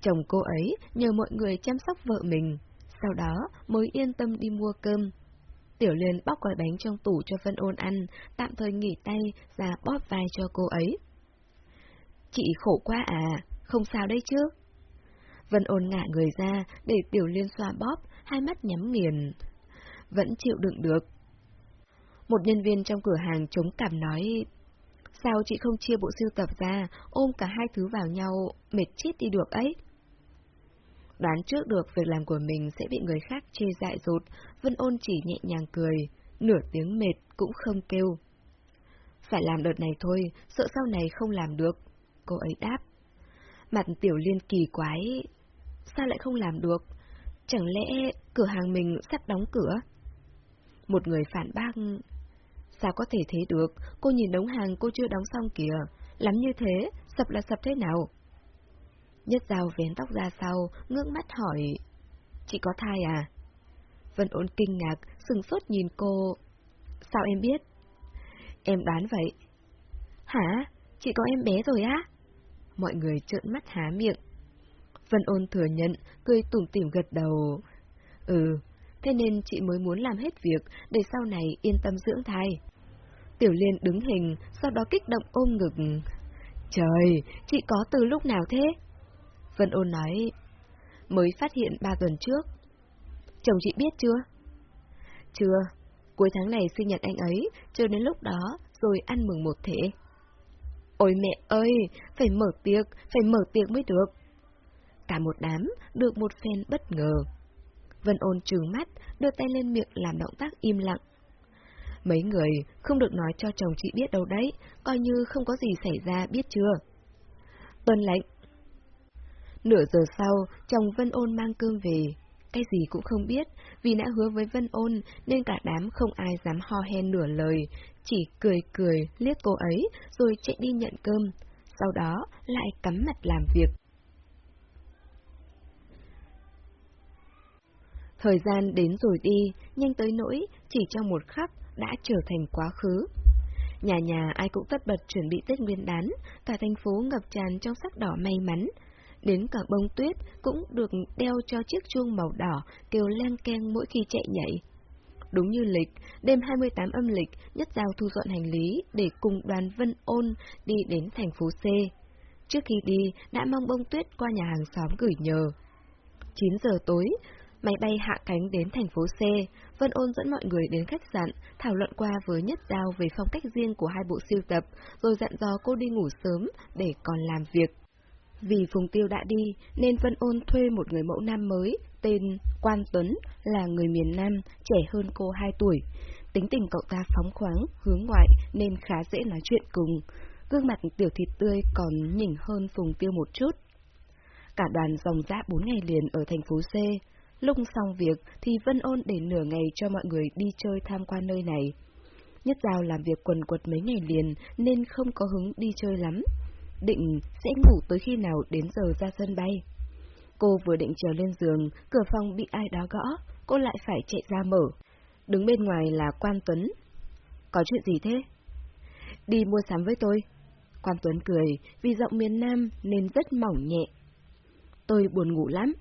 Chồng cô ấy nhờ mọi người chăm sóc vợ mình, sau đó mới yên tâm đi mua cơm. Tiểu Liên bóc gói bánh trong tủ cho Vân Ôn ăn, tạm thời nghỉ tay ra bóp vai cho cô ấy. Chị khổ quá à, không sao đấy chứ? Vân Ôn ngả người ra để Tiểu Liên xoa bóp, hai mắt nhắm nghiền. Vẫn chịu đựng được. Một nhân viên trong cửa hàng chống cảm nói, sao chị không chia bộ sưu tập ra, ôm cả hai thứ vào nhau, mệt chết đi được ấy. Đoán trước được việc làm của mình sẽ bị người khác chê dại dột, Vân Ôn chỉ nhẹ nhàng cười, nửa tiếng mệt cũng không kêu. Phải làm đợt này thôi, sợ sau này không làm được, cô ấy đáp. Mặt tiểu liên kỳ quái, sao lại không làm được? Chẳng lẽ cửa hàng mình sắp đóng cửa? Một người phản bác, sao có thể thế được, cô nhìn đống hàng cô chưa đóng xong kìa, lắm như thế, sập là sập thế nào? Nhất dao vén tóc ra sau, ngước mắt hỏi, chị có thai à? Vân ôn kinh ngạc, sừng sốt nhìn cô. Sao em biết? Em đoán vậy. Hả? Chị có em bé rồi á? Mọi người trợn mắt há miệng. Vân ôn thừa nhận, cười tủm tỉm gật đầu. Ừ, thế nên chị mới muốn làm hết việc để sau này yên tâm dưỡng thai. Tiểu Liên đứng hình, sau đó kích động ôm ngực. Trời, chị có từ lúc nào thế? Vân ôn nói, mới phát hiện ba tuần trước. Chồng chị biết chưa? Chưa, cuối tháng này sinh nhật anh ấy, chờ đến lúc đó rồi ăn mừng một thể. Ôi mẹ ơi, phải mở tiệc, phải mở tiệc mới được. Cả một đám được một phen bất ngờ. Vân ôn trừng mắt, đưa tay lên miệng làm động tác im lặng. Mấy người không được nói cho chồng chị biết đâu đấy, coi như không có gì xảy ra biết chưa. Tuân lệnh. Nửa giờ sau, chồng Vân ôn mang cơm về. Cái gì cũng không biết, vì đã hứa với Vân ôn nên cả đám không ai dám ho hen nửa lời, chỉ cười cười liếc cô ấy rồi chạy đi nhận cơm, sau đó lại cắm mặt làm việc. Thời gian đến rồi đi, nhanh tới nỗi, chỉ trong một khắc đã trở thành quá khứ. Nhà nhà ai cũng tất bật chuẩn bị Tết Nguyên đán, cả thành phố ngập tràn trong sắc đỏ may mắn. Đến cả bông tuyết cũng được đeo cho chiếc chuông màu đỏ kêu len keng mỗi khi chạy nhảy. Đúng như lịch, đêm 28 âm lịch, Nhất Giao thu dọn hành lý để cùng đoàn Vân Ôn đi đến thành phố C. Trước khi đi, đã mong bông tuyết qua nhà hàng xóm gửi nhờ. 9 giờ tối, máy bay hạ cánh đến thành phố C, Vân Ôn dẫn mọi người đến khách sạn, thảo luận qua với Nhất Giao về phong cách riêng của hai bộ siêu tập, rồi dặn dò cô đi ngủ sớm để còn làm việc. Vì Phùng Tiêu đã đi, nên Vân Ôn thuê một người mẫu nam mới, tên Quan Tuấn, là người miền Nam, trẻ hơn cô 2 tuổi. Tính tình cậu ta phóng khoáng, hướng ngoại nên khá dễ nói chuyện cùng. Gương mặt tiểu thịt tươi còn nhỉnh hơn Phùng Tiêu một chút. Cả đoàn dòng dã 4 ngày liền ở thành phố C. Lúc xong việc thì Vân Ôn để nửa ngày cho mọi người đi chơi tham quan nơi này. Nhất Giao làm việc quần quật mấy ngày liền nên không có hứng đi chơi lắm định sẽ ngủ tới khi nào đến giờ ra sân bay. Cô vừa định trèo lên giường, cửa phòng bị ai đó gõ, cô lại phải chạy ra mở. Đứng bên ngoài là Quan Tuấn. Có chuyện gì thế? Đi mua sắm với tôi. Quan Tuấn cười, vì giọng miền Nam nên rất mỏng nhẹ. Tôi buồn ngủ lắm.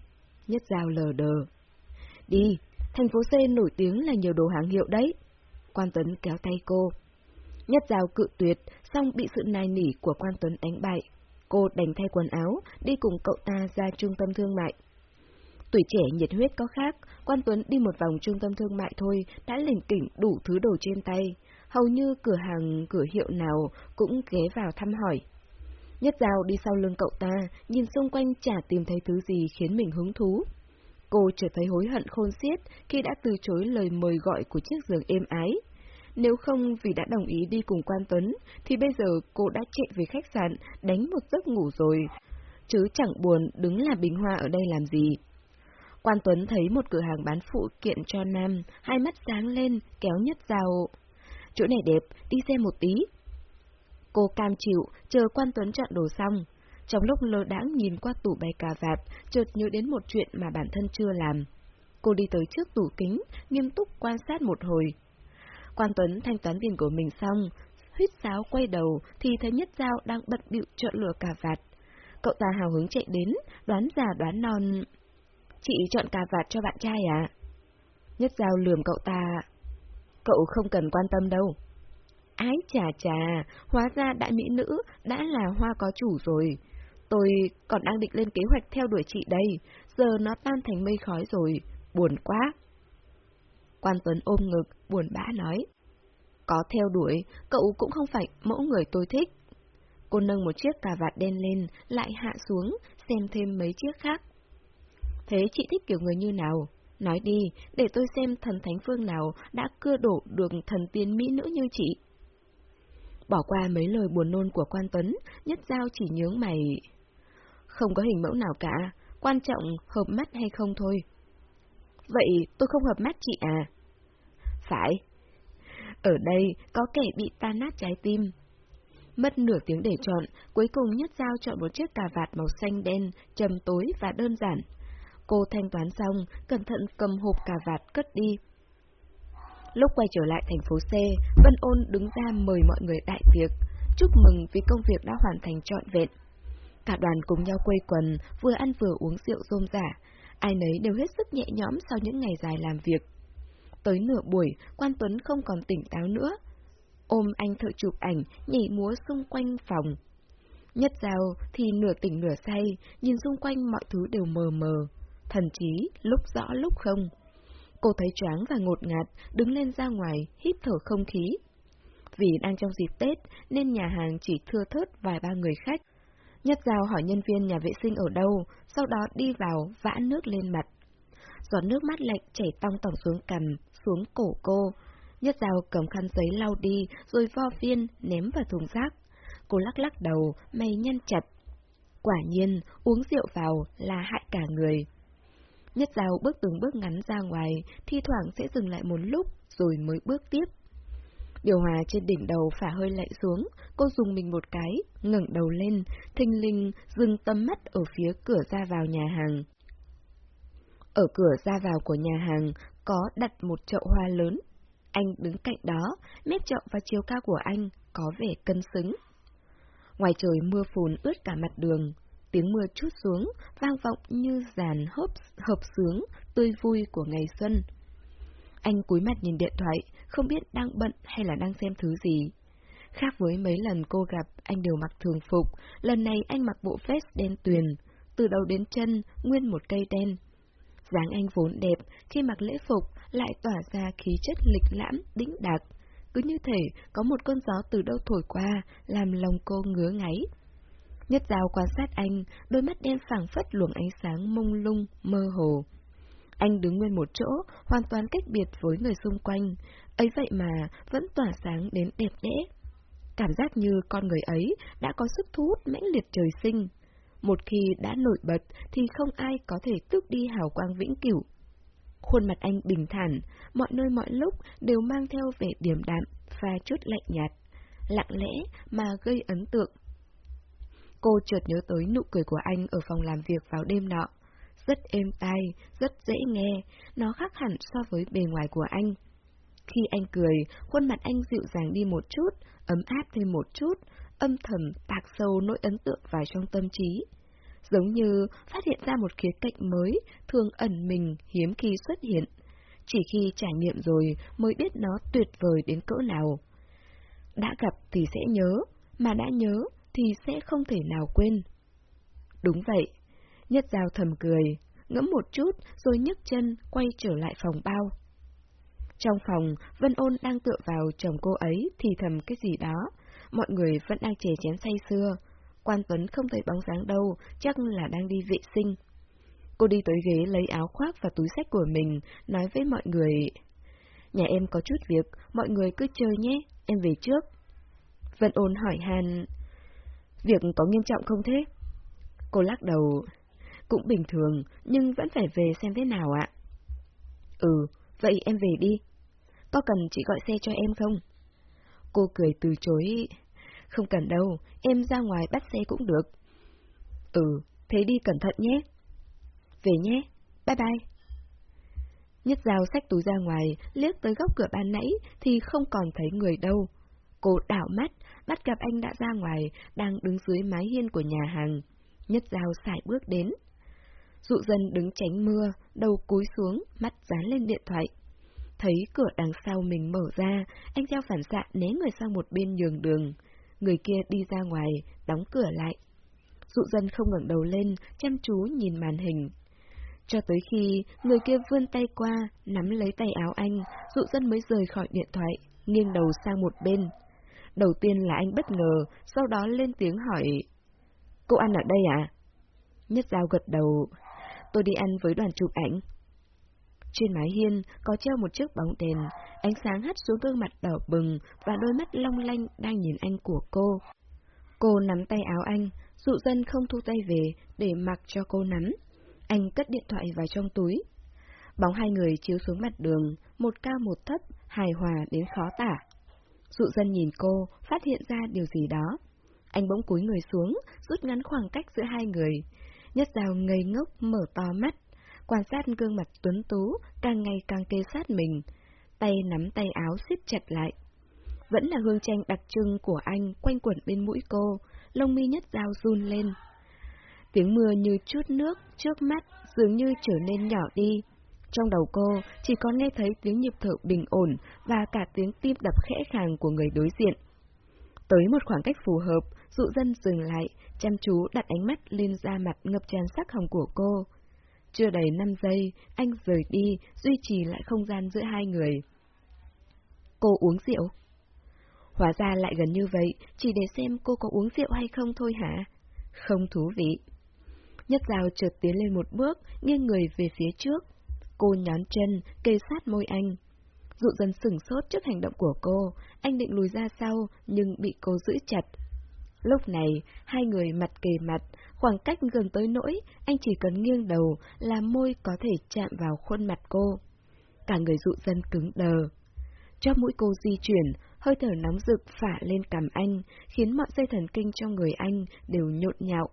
Nhất Giao lờ đờ. Đi, thành phố C nổi tiếng là nhiều đồ hàng hiệu đấy. Quan Tuấn kéo tay cô. Nhất Giao cự tuyệt, xong bị sự nài nỉ của quan Tuấn đánh bại. Cô đành thay quần áo, đi cùng cậu ta ra trung tâm thương mại. Tuổi trẻ nhiệt huyết có khác, quan Tuấn đi một vòng trung tâm thương mại thôi đã lỉnh kỉnh đủ thứ đồ trên tay. Hầu như cửa hàng, cửa hiệu nào cũng ghé vào thăm hỏi. Nhất Giao đi sau lưng cậu ta, nhìn xung quanh chả tìm thấy thứ gì khiến mình hứng thú. Cô trở thấy hối hận khôn xiết khi đã từ chối lời mời gọi của chiếc giường êm ái. Nếu không vì đã đồng ý đi cùng Quan Tuấn, thì bây giờ cô đã chạy về khách sạn, đánh một giấc ngủ rồi. Chứ chẳng buồn đứng là bình hoa ở đây làm gì. Quan Tuấn thấy một cửa hàng bán phụ kiện cho nam, hai mắt sáng lên, kéo nhất dao. Chỗ này đẹp, đi xem một tí. Cô cam chịu, chờ Quan Tuấn chọn đồ xong. Trong lúc lơ đãng nhìn qua tủ bày cà vạt, chợt nhớ đến một chuyện mà bản thân chưa làm. Cô đi tới trước tủ kính, nghiêm túc quan sát một hồi, Quan Tuấn thanh toán tiền của mình xong, huyết sáo quay đầu thì thấy Nhất Giao đang bận bịu trợn lửa cà vạt. Cậu ta hào hứng chạy đến, đoán già đoán non. Chị chọn cà vạt cho bạn trai à? Nhất Giao lườm cậu ta. Cậu không cần quan tâm đâu. Ái chà chà, hóa ra đại mỹ nữ đã là hoa có chủ rồi. Tôi còn đang định lên kế hoạch theo đuổi chị đây, giờ nó tan thành mây khói rồi, buồn quá. Quan Tuấn ôm ngực, buồn bã nói. Có theo đuổi, cậu cũng không phải mẫu người tôi thích. Cô nâng một chiếc cà vạt đen lên, lại hạ xuống, xem thêm mấy chiếc khác. Thế chị thích kiểu người như nào? Nói đi, để tôi xem thần thánh phương nào đã cưa đổ được thần tiên mỹ nữ như chị. Bỏ qua mấy lời buồn nôn của quan Tuấn, nhất giao chỉ nhướng mày. Không có hình mẫu nào cả, quan trọng hợp mắt hay không thôi. Vậy tôi không hợp mắt chị à? Phải. Ở đây có kẻ bị tan nát trái tim. Mất nửa tiếng để chọn, cuối cùng nhất giao chọn một chiếc cà vạt màu xanh đen, trầm tối và đơn giản. Cô thanh toán xong, cẩn thận cầm hộp cà vạt cất đi. Lúc quay trở lại thành phố C, Vân Ôn đứng ra mời mọi người đại tiệc, chúc mừng vì công việc đã hoàn thành trọn vẹn. Cả đoàn cùng nhau quây quần, vừa ăn vừa uống rượu rôm rả, ai nấy đều hết sức nhẹ nhõm sau những ngày dài làm việc. Tới nửa buổi, quan Tuấn không còn tỉnh táo nữa. Ôm anh thợ chụp ảnh, nhảy múa xung quanh phòng. Nhất giao thì nửa tỉnh nửa say, nhìn xung quanh mọi thứ đều mờ mờ, thần trí lúc rõ lúc không. Cô thấy choáng và ngột ngạt, đứng lên ra ngoài, hít thở không khí. Vì đang trong dịp Tết nên nhà hàng chỉ thưa thớt vài ba người khách. Nhất Giao hỏi nhân viên nhà vệ sinh ở đâu, sau đó đi vào vã nước lên mặt. Giọt nước mắt lạnh chảy tong tỏng xuống cằm, xuống cổ cô. Nhất Giao cầm khăn giấy lau đi, rồi vo viên ném vào thùng rác. Cô lắc lắc đầu, mày nhăn chặt. Quả nhiên, uống rượu vào là hại cả người. Nhất Giao bước từng bước ngắn ra ngoài, thi thoảng sẽ dừng lại một lúc, rồi mới bước tiếp. Điều hòa trên đỉnh đầu phả hơi lạnh xuống, cô dùng mình một cái, ngẩng đầu lên, thình linh dừng tâm mắt ở phía cửa ra vào nhà hàng. Ở cửa ra vào của nhà hàng có đặt một chậu hoa lớn. Anh đứng cạnh đó, mép chậu và chiều cao của anh có vẻ cân xứng. Ngoài trời mưa phùn ướt cả mặt đường, tiếng mưa chút xuống, vang vọng như dàn hợp hợp sướng, tươi vui của ngày xuân. Anh cúi mặt nhìn điện thoại, không biết đang bận hay là đang xem thứ gì. Khác với mấy lần cô gặp, anh đều mặc thường phục, lần này anh mặc bộ vest đen tuyền, từ đầu đến chân, nguyên một cây đen dáng anh vốn đẹp, khi mặc lễ phục, lại tỏa ra khí chất lịch lãm, đĩnh đạc. Cứ như thể có một cơn gió từ đâu thổi qua, làm lòng cô ngứa ngáy. Nhất dao quan sát anh, đôi mắt đen phẳng phất luồng ánh sáng mông lung, mơ hồ. Anh đứng nguyên một chỗ, hoàn toàn cách biệt với người xung quanh, ấy vậy mà vẫn tỏa sáng đến đẹp đẽ. Cảm giác như con người ấy đã có sức thu hút mãnh liệt trời sinh. Một khi đã nổi bật thì không ai có thể tước đi hào quang vĩnh cửu. Khuôn mặt anh bình thản, mọi nơi mọi lúc đều mang theo vẻ điềm đạm, pha chút lạnh nhạt, lặng lẽ mà gây ấn tượng. Cô chợt nhớ tới nụ cười của anh ở phòng làm việc vào đêm nọ rất êm tai, rất dễ nghe, nó khác hẳn so với bề ngoài của anh. Khi anh cười, khuôn mặt anh dịu dàng đi một chút, ấm áp thêm một chút, âm thầm tạc sâu nỗi ấn tượng vào trong tâm trí. Giống như phát hiện ra một khía cạnh mới, thường ẩn mình hiếm khi xuất hiện. Chỉ khi trải nghiệm rồi mới biết nó tuyệt vời đến cỡ nào. Đã gặp thì sẽ nhớ, mà đã nhớ thì sẽ không thể nào quên. Đúng vậy, Nhất Giao thầm cười, ngẫm một chút rồi nhấc chân quay trở lại phòng bao. Trong phòng, Vân Ôn đang tựa vào chồng cô ấy thì thầm cái gì đó. Mọi người vẫn đang chè chén say xưa. Quan Tuấn không thấy bóng dáng đâu, chắc là đang đi vệ sinh. Cô đi tới ghế lấy áo khoác và túi sách của mình, nói với mọi người. Nhà em có chút việc, mọi người cứ chơi nhé, em về trước. Vân ôn hỏi Hàn: việc có nghiêm trọng không thế? Cô lắc đầu, cũng bình thường, nhưng vẫn phải về xem thế nào ạ. Ừ, vậy em về đi. Có cần chị gọi xe cho em không? Cô cười từ chối. Không cần đâu, em ra ngoài bắt xe cũng được. Ừ, thế đi cẩn thận nhé. Về nhé, bye bye. Nhất dao xách túi ra ngoài, liếc tới góc cửa ban nãy thì không còn thấy người đâu. Cô đảo mắt, bắt gặp anh đã ra ngoài, đang đứng dưới mái hiên của nhà hàng. Nhất Giao xài bước đến. Dụ dân đứng tránh mưa, đầu cúi xuống, mắt dán lên điện thoại. Thấy cửa đằng sau mình mở ra, anh theo phản xạ né người sang một bên nhường đường. Người kia đi ra ngoài, đóng cửa lại. Dụ dân không ngẩng đầu lên, chăm chú nhìn màn hình. Cho tới khi người kia vươn tay qua, nắm lấy tay áo anh, dụ dân mới rời khỏi điện thoại, nghiêng đầu sang một bên. Đầu tiên là anh bất ngờ, sau đó lên tiếng hỏi, Cô ăn ở đây à? Nhất Giao gật đầu, tôi đi ăn với đoàn chụp ảnh. Trên mái hiên có treo một chiếc bóng đèn, ánh sáng hắt xuống gương mặt đỏ bừng và đôi mắt long lanh đang nhìn anh của cô. Cô nắm tay áo anh, dụ dân không thu tay về để mặc cho cô nắm. Anh cất điện thoại vào trong túi. Bóng hai người chiếu xuống mặt đường, một cao một thấp, hài hòa đến khó tả. Dụ dân nhìn cô, phát hiện ra điều gì đó. Anh bỗng cúi người xuống, rút ngắn khoảng cách giữa hai người. Nhất rào ngây ngốc mở to mắt, quan sát gương mặt tuấn tú, càng ngày càng kê sát mình. Tay nắm tay áo siết chặt lại. Vẫn là hương tranh đặc trưng của anh quanh quẩn bên mũi cô, lông mi nhất dao run lên. Tiếng mưa như chút nước trước mắt dường như trở nên nhỏ đi. Trong đầu cô chỉ còn nghe thấy tiếng nhịp thở bình ổn và cả tiếng tim đập khẽ khàng của người đối diện. Tới một khoảng cách phù hợp, dụ dân dừng lại, chăm chú đặt ánh mắt lên da mặt ngập tràn sắc hồng của cô. Chưa đầy 5 giây, anh rời đi, duy trì lại không gian giữa hai người. Cô uống rượu? Hóa ra lại gần như vậy, chỉ để xem cô có uống rượu hay không thôi hả? Không thú vị. Nhất rào trượt tiến lên một bước, nghiêng người về phía trước. Cô nhón chân, kề sát môi anh. Dụ dần sửng sốt trước hành động của cô, anh định lùi ra sau, nhưng bị cô giữ chặt. Lúc này, hai người mặt kề mặt, khoảng cách gần tới nỗi, anh chỉ cần nghiêng đầu là môi có thể chạm vào khuôn mặt cô. Cả người dụ dân cứng đờ. Cho mũi cô di chuyển, hơi thở nóng rực phả lên cằm anh, khiến mọi dây thần kinh trong người anh đều nhộn nhạo.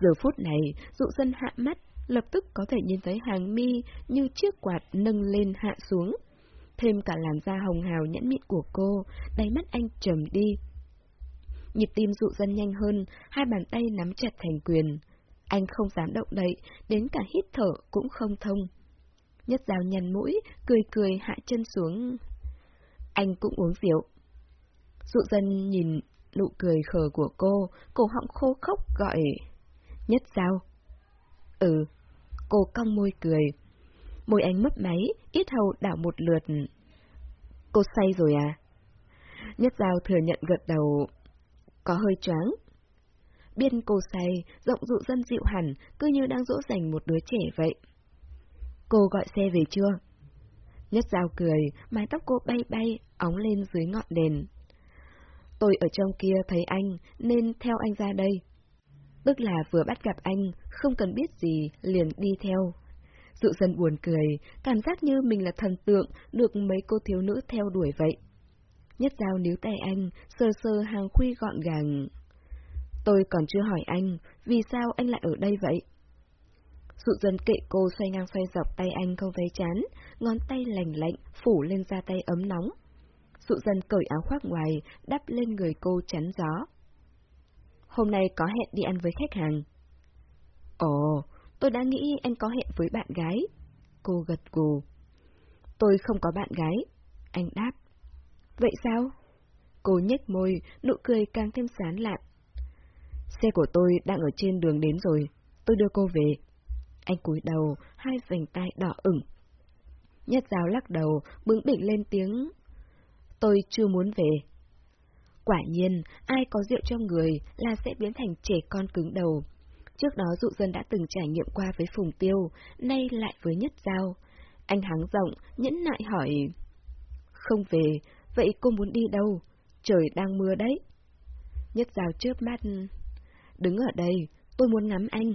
Giờ phút này, dụ dân hạ mắt, lập tức có thể nhìn thấy hàng mi như chiếc quạt nâng lên hạ xuống. Thêm cả làn da hồng hào nhẫn mịn của cô, đáy mắt anh trầm đi. Nhịp tim dụ dân nhanh hơn, hai bàn tay nắm chặt thành quyền. Anh không dám động đậy, đến cả hít thở cũng không thông. Nhất rào nhăn mũi, cười cười hạ chân xuống. Anh cũng uống rượu. Dụ dân nhìn nụ cười khờ của cô, cổ họng khô khốc gọi. Nhất rào. Ừ. Cô cong môi cười. Môi anh mấp máy, ít hầu đảo một lượt. Cô say rồi à? Nhất giao thừa nhận gật đầu. Có hơi choáng. Biên cô say, giọng dụ dân dịu hẳn, cứ như đang dỗ dành một đứa trẻ vậy. Cô gọi xe về chưa? Nhất dao cười, mái tóc cô bay bay, óng lên dưới ngọn đèn. Tôi ở trong kia thấy anh, nên theo anh ra đây. Tức là vừa bắt gặp anh, không cần biết gì, liền đi theo. Dụ dân buồn cười, cảm giác như mình là thần tượng, được mấy cô thiếu nữ theo đuổi vậy. Nhất dao níu tay anh, sơ sơ hàng khuy gọn gàng. Tôi còn chưa hỏi anh, vì sao anh lại ở đây vậy? Dụ dân kệ cô xoay ngang xoay dọc tay anh không thấy chán, ngón tay lành lạnh, phủ lên da tay ấm nóng. Dụ dân cởi áo khoác ngoài, đắp lên người cô chắn gió. Hôm nay có hẹn đi ăn với khách hàng. Ồ, tôi đã nghĩ anh có hẹn với bạn gái. Cô gật gù. Tôi không có bạn gái. Anh đáp. Vậy sao? Cô nhếch môi, nụ cười càng thêm sán lạn. Xe của tôi đang ở trên đường đến rồi, tôi đưa cô về. Anh cúi đầu, hai vành tay đỏ ửng. Nhất giáo lắc đầu, bướng bỉnh lên tiếng. Tôi chưa muốn về. Quả nhiên, ai có rượu trong người là sẽ biến thành trẻ con cứng đầu. Trước đó dụ dân đã từng trải nghiệm qua với Phùng Tiêu, nay lại với Nhất Giao. Anh hắng rộng, nhẫn nại hỏi. Không về, vậy cô muốn đi đâu? Trời đang mưa đấy. Nhất Giao chớp mắt. Đứng ở đây, tôi muốn ngắm anh.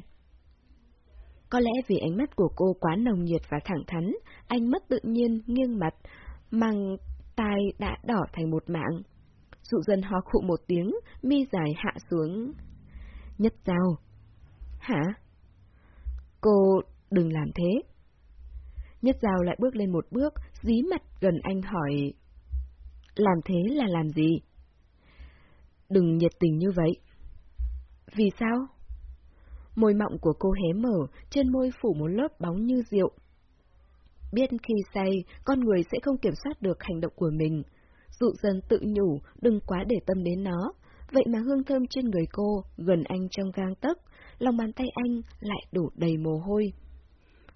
Có lẽ vì ánh mắt của cô quá nồng nhiệt và thẳng thắn, anh mất tự nhiên, nghiêng mặt, màng tai đã đỏ thành một mạng. Dụ dân ho khụ một tiếng, mi dài hạ xuống. Nhất giao. Hả? Cô đừng làm thế. Nhất giao lại bước lên một bước, dí mặt gần anh hỏi. Làm thế là làm gì? Đừng nhiệt tình như vậy. Vì sao? Môi mọng của cô hé mở, trên môi phủ một lớp bóng như rượu. Biết khi say, con người sẽ không kiểm soát được hành động của mình. Dụ dần tự nhủ, đừng quá để tâm đến nó. Vậy mà hương thơm trên người cô, gần anh trong gang tấc, lòng bàn tay anh lại đổ đầy mồ hôi.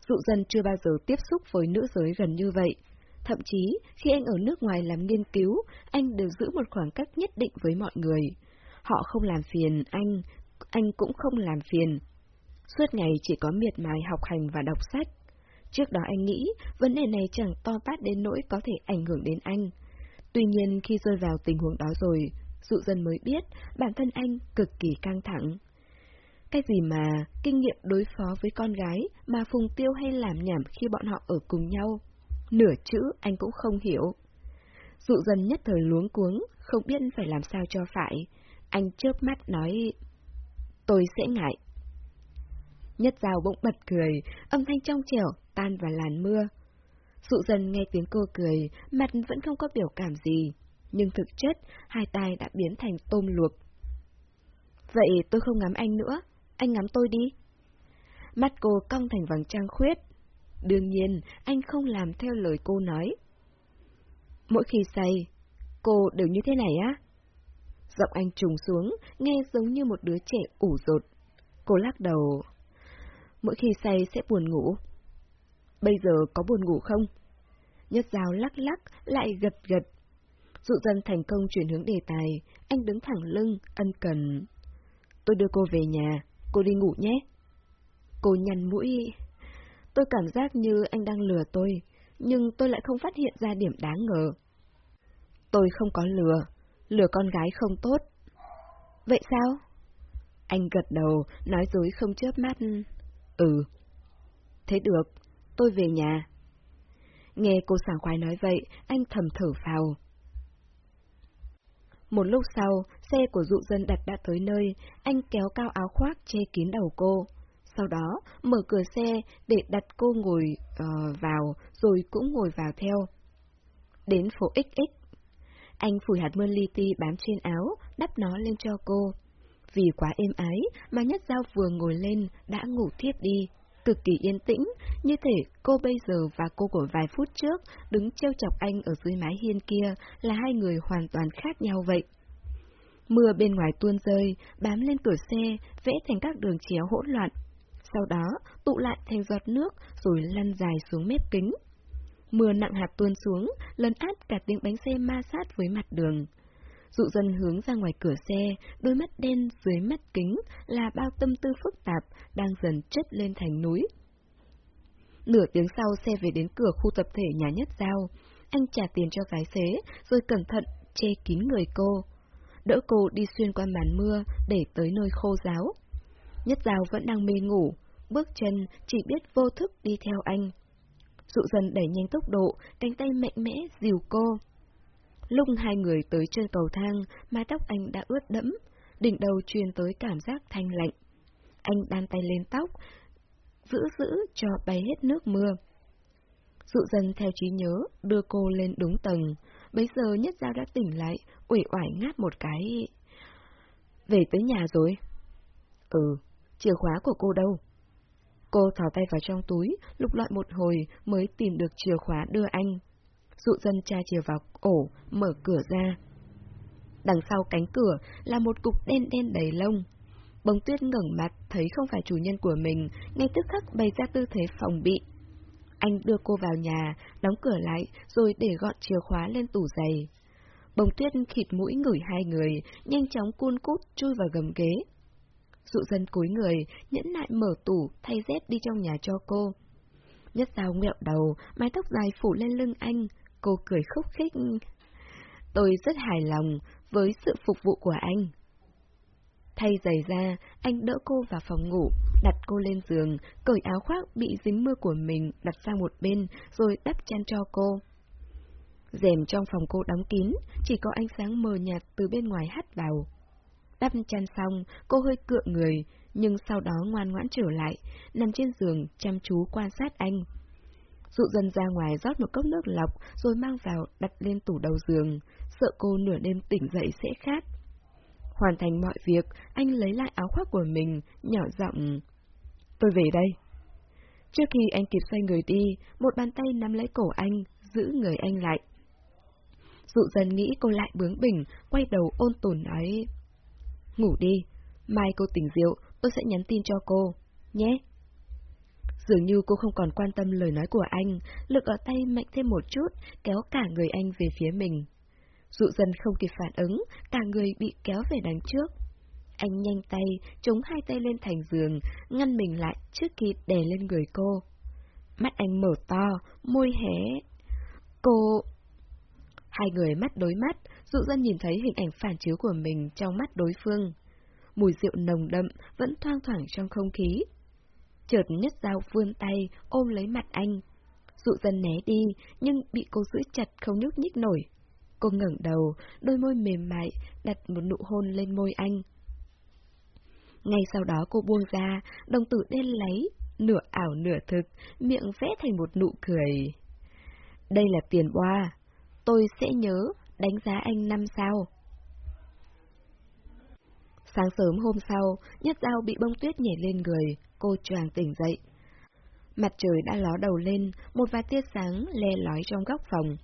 Dụ dần chưa bao giờ tiếp xúc với nữ giới gần như vậy. Thậm chí, khi anh ở nước ngoài làm nghiên cứu, anh đều giữ một khoảng cách nhất định với mọi người. Họ không làm phiền anh, anh cũng không làm phiền. Suốt ngày chỉ có miệt mài học hành và đọc sách. Trước đó anh nghĩ vấn đề này chẳng to tát đến nỗi có thể ảnh hưởng đến anh. Tuy nhiên khi rơi vào tình huống đó rồi, dụ dần mới biết bản thân anh cực kỳ căng thẳng. Cái gì mà kinh nghiệm đối phó với con gái mà Phùng Tiêu hay làm nhảm khi bọn họ ở cùng nhau? Nửa chữ anh cũng không hiểu. Dụ dần nhất thời luống cuống, không biết phải làm sao cho phải. Anh chớp mắt nói, tôi sẽ ngại. Nhất rào bỗng bật cười, âm thanh trong trẻo, tan vào làn mưa. Dụ dần nghe tiếng cô cười, mặt vẫn không có biểu cảm gì, nhưng thực chất, hai tay đã biến thành tôm luộc. Vậy tôi không ngắm anh nữa, anh ngắm tôi đi. Mắt cô cong thành vầng trăng khuyết. Đương nhiên, anh không làm theo lời cô nói. Mỗi khi say, cô đều như thế này á? Giọng anh trùng xuống, nghe giống như một đứa trẻ ủ rột. Cô lắc đầu. Mỗi khi say sẽ buồn ngủ. Bây giờ có buồn ngủ không? Nhất dao lắc lắc, lại gật gật. Dụ dân thành công chuyển hướng đề tài, anh đứng thẳng lưng, ân cần. Tôi đưa cô về nhà, cô đi ngủ nhé. Cô nhăn mũi. Tôi cảm giác như anh đang lừa tôi, nhưng tôi lại không phát hiện ra điểm đáng ngờ. Tôi không có lừa, lừa con gái không tốt. Vậy sao? Anh gật đầu, nói dối không chớp mắt. Ừ. Thế được, tôi về nhà. Nghe cô sảng khoái nói vậy, anh thầm thở phào. Một lúc sau, xe của dụ dân đặt đã tới nơi, anh kéo cao áo khoác che kín đầu cô. Sau đó, mở cửa xe để đặt cô ngồi uh, vào, rồi cũng ngồi vào theo. Đến phố XX, anh phủi hạt mơn li ti bám trên áo, đắp nó lên cho cô. Vì quá êm ái mà Nhất Giao vừa ngồi lên đã ngủ thiếp đi, cực kỳ yên tĩnh, như thể cô bây giờ và cô của vài phút trước đứng trêu chọc anh ở dưới mái hiên kia là hai người hoàn toàn khác nhau vậy. Mưa bên ngoài tuôn rơi, bám lên cửa xe, vẽ thành các đường chéo hỗn loạn. Sau đó, tụ lại thành giọt nước, rồi lăn dài xuống mép kính. Mưa nặng hạt tuôn xuống, lấn át cả tiếng bánh xe ma sát với mặt đường. Dụ dần hướng ra ngoài cửa xe, đôi mắt đen dưới mắt kính là bao tâm tư phức tạp đang dần chất lên thành núi. Nửa tiếng sau xe về đến cửa khu tập thể nhà nhất giao. Anh trả tiền cho gái xế, rồi cẩn thận che kín người cô. Đỡ cô đi xuyên qua màn mưa để tới nơi khô giáo. Nhất giao vẫn đang mê ngủ, bước chân chỉ biết vô thức đi theo anh. Dụ dần đẩy nhanh tốc độ, cánh tay mạnh mẽ dìu cô. Lúc hai người tới chân cầu thang, mái tóc anh đã ướt đẫm, đỉnh đầu truyền tới cảm giác thanh lạnh. Anh đan tay lên tóc, giữ giữ cho bay hết nước mưa. Dụ dần theo trí nhớ, đưa cô lên đúng tầng. Bây giờ nhất giao đã tỉnh lại, ủy oải ngáp một cái. Về tới nhà rồi. Ừ, chìa khóa của cô đâu? Cô thỏ tay vào trong túi, lục lọi một hồi mới tìm được chìa khóa đưa anh dụ dân tra chìa vào ổ, mở cửa ra. Đằng sau cánh cửa là một cục đen đen đầy lông. Bông tuyết ngẩng mặt thấy không phải chủ nhân của mình, ngay tức khắc bày ra tư thế phòng bị. Anh đưa cô vào nhà, đóng cửa lại, rồi để gọn chìa khóa lên tủ giày. Bông tuyết khịt mũi ngửi hai người, nhanh chóng cuôn cút chui vào gầm ghế. Dụ dân cúi người, nhẫn nại mở tủ, thay dép đi trong nhà cho cô. Nhất dao nghẹo đầu, mái tóc dài phủ lên lưng anh, Cô cười khúc khích. Tôi rất hài lòng với sự phục vụ của anh. Thay giày ra, anh đỡ cô vào phòng ngủ, đặt cô lên giường, cởi áo khoác bị dính mưa của mình đặt sang một bên, rồi đắp chăn cho cô. Rèm trong phòng cô đóng kín, chỉ có ánh sáng mờ nhạt từ bên ngoài hắt vào. Đắp chăn xong, cô hơi cựa người, nhưng sau đó ngoan ngoãn trở lại, nằm trên giường chăm chú quan sát anh. Dụ dần ra ngoài rót một cốc nước lọc, rồi mang vào đặt lên tủ đầu giường, sợ cô nửa đêm tỉnh dậy sẽ khát. Hoàn thành mọi việc, anh lấy lại áo khoác của mình, nhỏ giọng, tôi về đây. Trước khi anh kịp xoay người đi, một bàn tay nắm lấy cổ anh, giữ người anh lại. Dụ dần nghĩ cô lại bướng bỉnh, quay đầu ôn tồn nói. Ngủ đi, mai cô tỉnh rượu, tôi sẽ nhắn tin cho cô, nhé. Dường như cô không còn quan tâm lời nói của anh, lực ở tay mạnh thêm một chút, kéo cả người anh về phía mình. Dụ dần không kịp phản ứng, cả người bị kéo về đằng trước. Anh nhanh tay, chống hai tay lên thành giường, ngăn mình lại trước khi đè lên người cô. Mắt anh mở to, môi hé. Cô... Hai người mắt đối mắt, dụ dân nhìn thấy hình ảnh phản chiếu của mình trong mắt đối phương. Mùi rượu nồng đậm vẫn thoang thoảng trong không khí. Chợt nhất dao vươn tay, ôm lấy mặt anh. Dụ dân né đi, nhưng bị cô giữ chặt không nhúc nhích nổi. Cô ngẩng đầu, đôi môi mềm mại, đặt một nụ hôn lên môi anh. Ngay sau đó cô buông ra, đồng tử đen lấy, nửa ảo nửa thực, miệng vẽ thành một nụ cười. Đây là tiền boa, tôi sẽ nhớ, đánh giá anh năm sao. Sáng sớm hôm sau, Nhất Giao bị bông tuyết nhảy lên người, cô choàng tỉnh dậy. Mặt trời đã ló đầu lên, một vài tia sáng le lói trong góc phòng.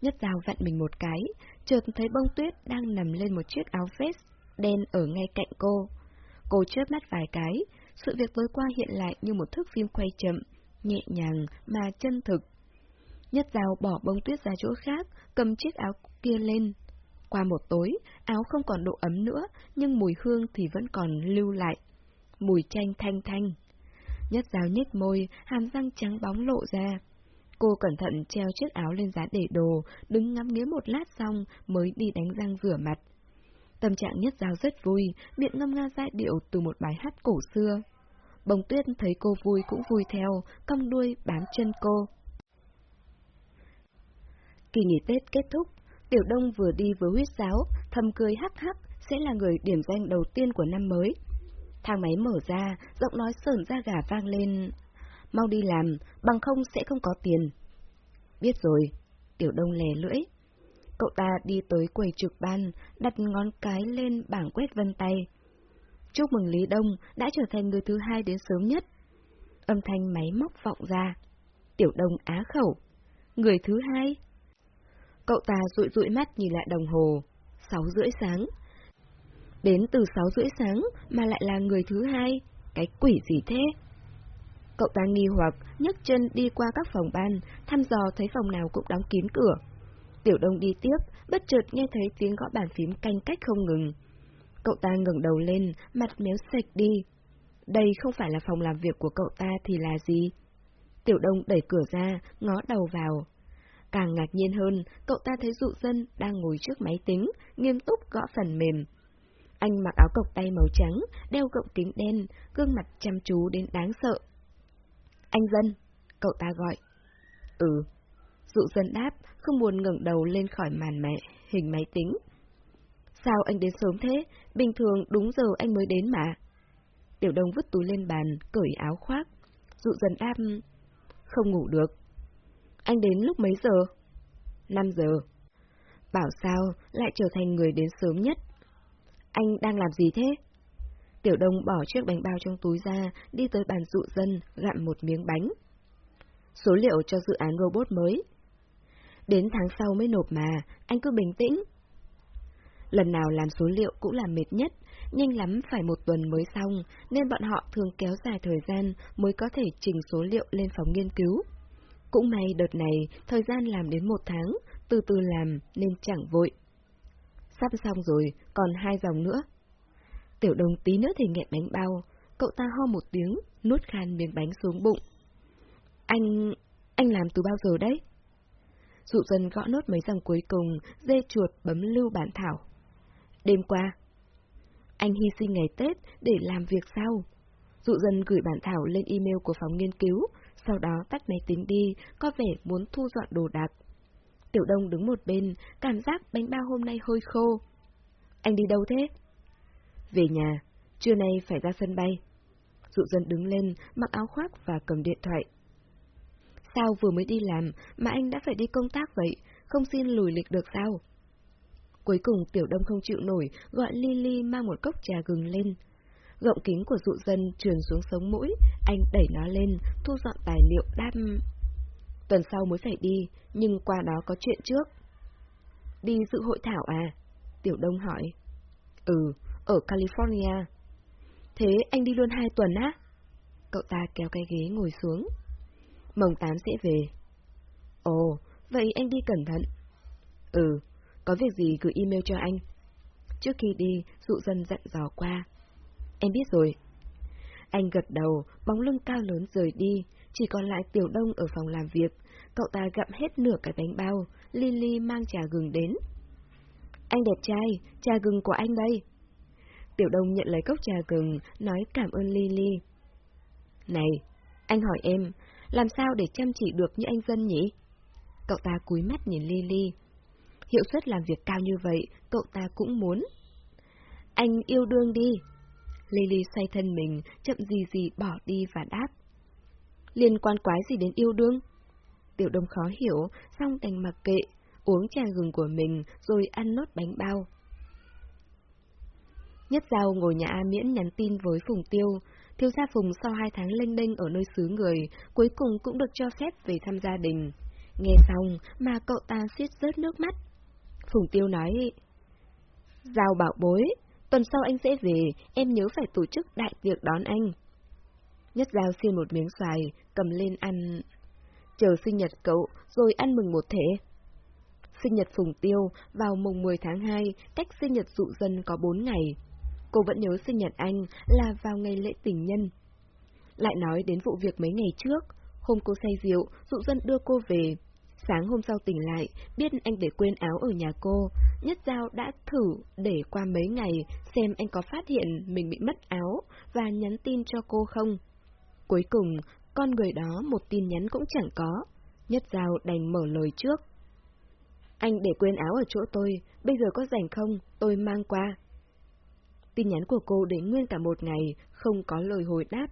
Nhất Giao vặn mình một cái, chợt thấy bông tuyết đang nằm lên một chiếc áo vest đen ở ngay cạnh cô. Cô chớp mắt vài cái, sự việc tối qua hiện lại như một thước phim quay chậm, nhẹ nhàng mà chân thực. Nhất Giao bỏ bông tuyết ra chỗ khác, cầm chiếc áo kia lên. Qua một tối, áo không còn độ ấm nữa, nhưng mùi hương thì vẫn còn lưu lại. Mùi chanh thanh thanh. Nhất giáo nhếch môi, hàm răng trắng bóng lộ ra. Cô cẩn thận treo chiếc áo lên giá để đồ, đứng ngắm nghía một lát xong mới đi đánh răng rửa mặt. Tâm trạng nhất giáo rất vui, miệng ngâm nga giai điệu từ một bài hát cổ xưa. Bồng tuyết thấy cô vui cũng vui theo, cong đuôi bám chân cô. Kỳ nghỉ Tết kết thúc, Tiểu Đông vừa đi với huyết giáo, thầm cười hắc hắc, sẽ là người điểm danh đầu tiên của năm mới. Thang máy mở ra, giọng nói sờn ra gà vang lên. Mau đi làm, bằng không sẽ không có tiền. Biết rồi, Tiểu Đông lè lưỡi. Cậu ta đi tới quầy trực ban, đặt ngón cái lên bảng quét vân tay. Chúc mừng Lý Đông đã trở thành người thứ hai đến sớm nhất. Âm thanh máy móc vọng ra. Tiểu Đông á khẩu. Người thứ hai? Cậu ta rụi rụi mắt nhìn lại đồng hồ. Sáu rưỡi sáng. Đến từ sáu rưỡi sáng mà lại là người thứ hai. Cái quỷ gì thế? Cậu ta nghi hoặc, nhấc chân đi qua các phòng ban, thăm dò thấy phòng nào cũng đóng kín cửa. Tiểu Đông đi tiếp, bất chợt nghe thấy tiếng gõ bàn phím canh cách không ngừng. Cậu ta ngẩng đầu lên, mặt méo sạch đi. Đây không phải là phòng làm việc của cậu ta thì là gì? Tiểu Đông đẩy cửa ra, ngó đầu vào. Càng ngạc nhiên hơn, cậu ta thấy dụ dân đang ngồi trước máy tính, nghiêm túc gõ phần mềm. Anh mặc áo cộc tay màu trắng, đeo gọng kính đen, gương mặt chăm chú đến đáng sợ. Anh dân, cậu ta gọi. Ừ. Dụ dân đáp, không buồn ngẩng đầu lên khỏi màn mẹ, hình máy tính. Sao anh đến sớm thế? Bình thường đúng giờ anh mới đến mà. Tiểu đông vứt túi lên bàn, cởi áo khoác. Dụ dần đáp, không ngủ được. Anh đến lúc mấy giờ? 5 giờ. Bảo sao lại trở thành người đến sớm nhất? Anh đang làm gì thế? Tiểu đông bỏ chiếc bánh bao trong túi ra, đi tới bàn dụ dân, gặm một miếng bánh. Số liệu cho dự án robot mới, Đến tháng sau mới nộp mà, anh cứ bình tĩnh. Lần nào làm số liệu cũng là mệt nhất, nhanh lắm phải một tuần mới xong, nên bọn họ thường kéo dài thời gian mới có thể chỉnh số liệu lên phòng nghiên cứu. Cũng may đợt này, thời gian làm đến một tháng, từ từ làm nên chẳng vội. Sắp xong rồi, còn hai dòng nữa. Tiểu đồng tí nữa thì nghẹn bánh bao, cậu ta ho một tiếng, nuốt khan miếng bánh xuống bụng. Anh... anh làm từ bao giờ đấy? Dụ dân gõ nốt mấy dòng cuối cùng, dê chuột bấm lưu bản thảo. Đêm qua, anh hy sinh ngày Tết để làm việc sau. Dụ dân gửi bản thảo lên email của phòng nghiên cứu, sau đó tắt máy tính đi, có vẻ muốn thu dọn đồ đạc. Tiểu Đông đứng một bên, cảm giác bánh bao hôm nay hơi khô. Anh đi đâu thế? Về nhà, trưa nay phải ra sân bay. Dụ dân đứng lên, mặc áo khoác và cầm điện thoại. Sao vừa mới đi làm mà anh đã phải đi công tác vậy, không xin lùi lịch được sao? Cuối cùng Tiểu Đông không chịu nổi, gọi Lily mang một cốc trà gừng lên. Gọng kính của dụ dân trườn xuống sống mũi, Anh đẩy nó lên, thu dọn tài liệu đam. Tuần sau mới phải đi, nhưng qua đó có chuyện trước. Đi dự hội thảo à? Tiểu Đông hỏi. Ừ, ở California. Thế anh đi luôn hai tuần á? Cậu ta kéo cái ghế ngồi xuống. Mồng tám sẽ về. Ồ, vậy anh đi cẩn thận. Ừ, có việc gì gửi email cho anh. Trước khi đi, dụ dân dặn dò qua. Em biết rồi. Anh gật đầu, bóng lưng cao lớn rời đi, chỉ còn lại Tiểu Đông ở phòng làm việc. Cậu ta gặm hết nửa cái bánh bao, Lily mang trà gừng đến. Anh đẹp trai, trà gừng của anh đây. Tiểu Đông nhận lấy cốc trà gừng, nói cảm ơn Lily. Này, anh hỏi em, làm sao để chăm chỉ được như anh dân nhỉ? Cậu ta cúi mắt nhìn Lily. Hiệu suất làm việc cao như vậy, cậu ta cũng muốn. Anh yêu đương đi. Lily xoay thân mình, chậm gì gì bỏ đi và đáp. Liên quan quái gì đến yêu đương? Tiểu đông khó hiểu, xong đành mặc kệ, uống trà gừng của mình rồi ăn nốt bánh bao. Nhất Giao ngồi nhà A Miễn nhắn tin với Phùng Tiêu. Thiếu gia Phùng sau hai tháng lênh đênh ở nơi xứ người, cuối cùng cũng được cho phép về thăm gia đình. Nghe xong mà cậu ta suýt rớt nước mắt. Phùng Tiêu nói, Giao bảo bối, tuần sau anh sẽ về, em nhớ phải tổ chức đại tiệc đón anh. Nhất Giao xin một miếng xoài, cầm lên ăn. Chờ sinh nhật cậu, rồi ăn mừng một thể. Sinh nhật Phùng Tiêu vào mùng 10 tháng 2, cách sinh nhật dụ dân có 4 ngày. Cô vẫn nhớ sinh nhật anh là vào ngày lễ tình nhân. Lại nói đến vụ việc mấy ngày trước, hôm cô say rượu, dụ dân đưa cô về. Sáng hôm sau tỉnh lại, biết anh để quên áo ở nhà cô, Nhất Giao đã thử để qua mấy ngày xem anh có phát hiện mình bị mất áo và nhắn tin cho cô không. Cuối cùng, con người đó một tin nhắn cũng chẳng có. Nhất Giao đành mở lời trước. Anh để quên áo ở chỗ tôi, bây giờ có rảnh không, tôi mang qua. Tin nhắn của cô đến nguyên cả một ngày, không có lời hồi đáp.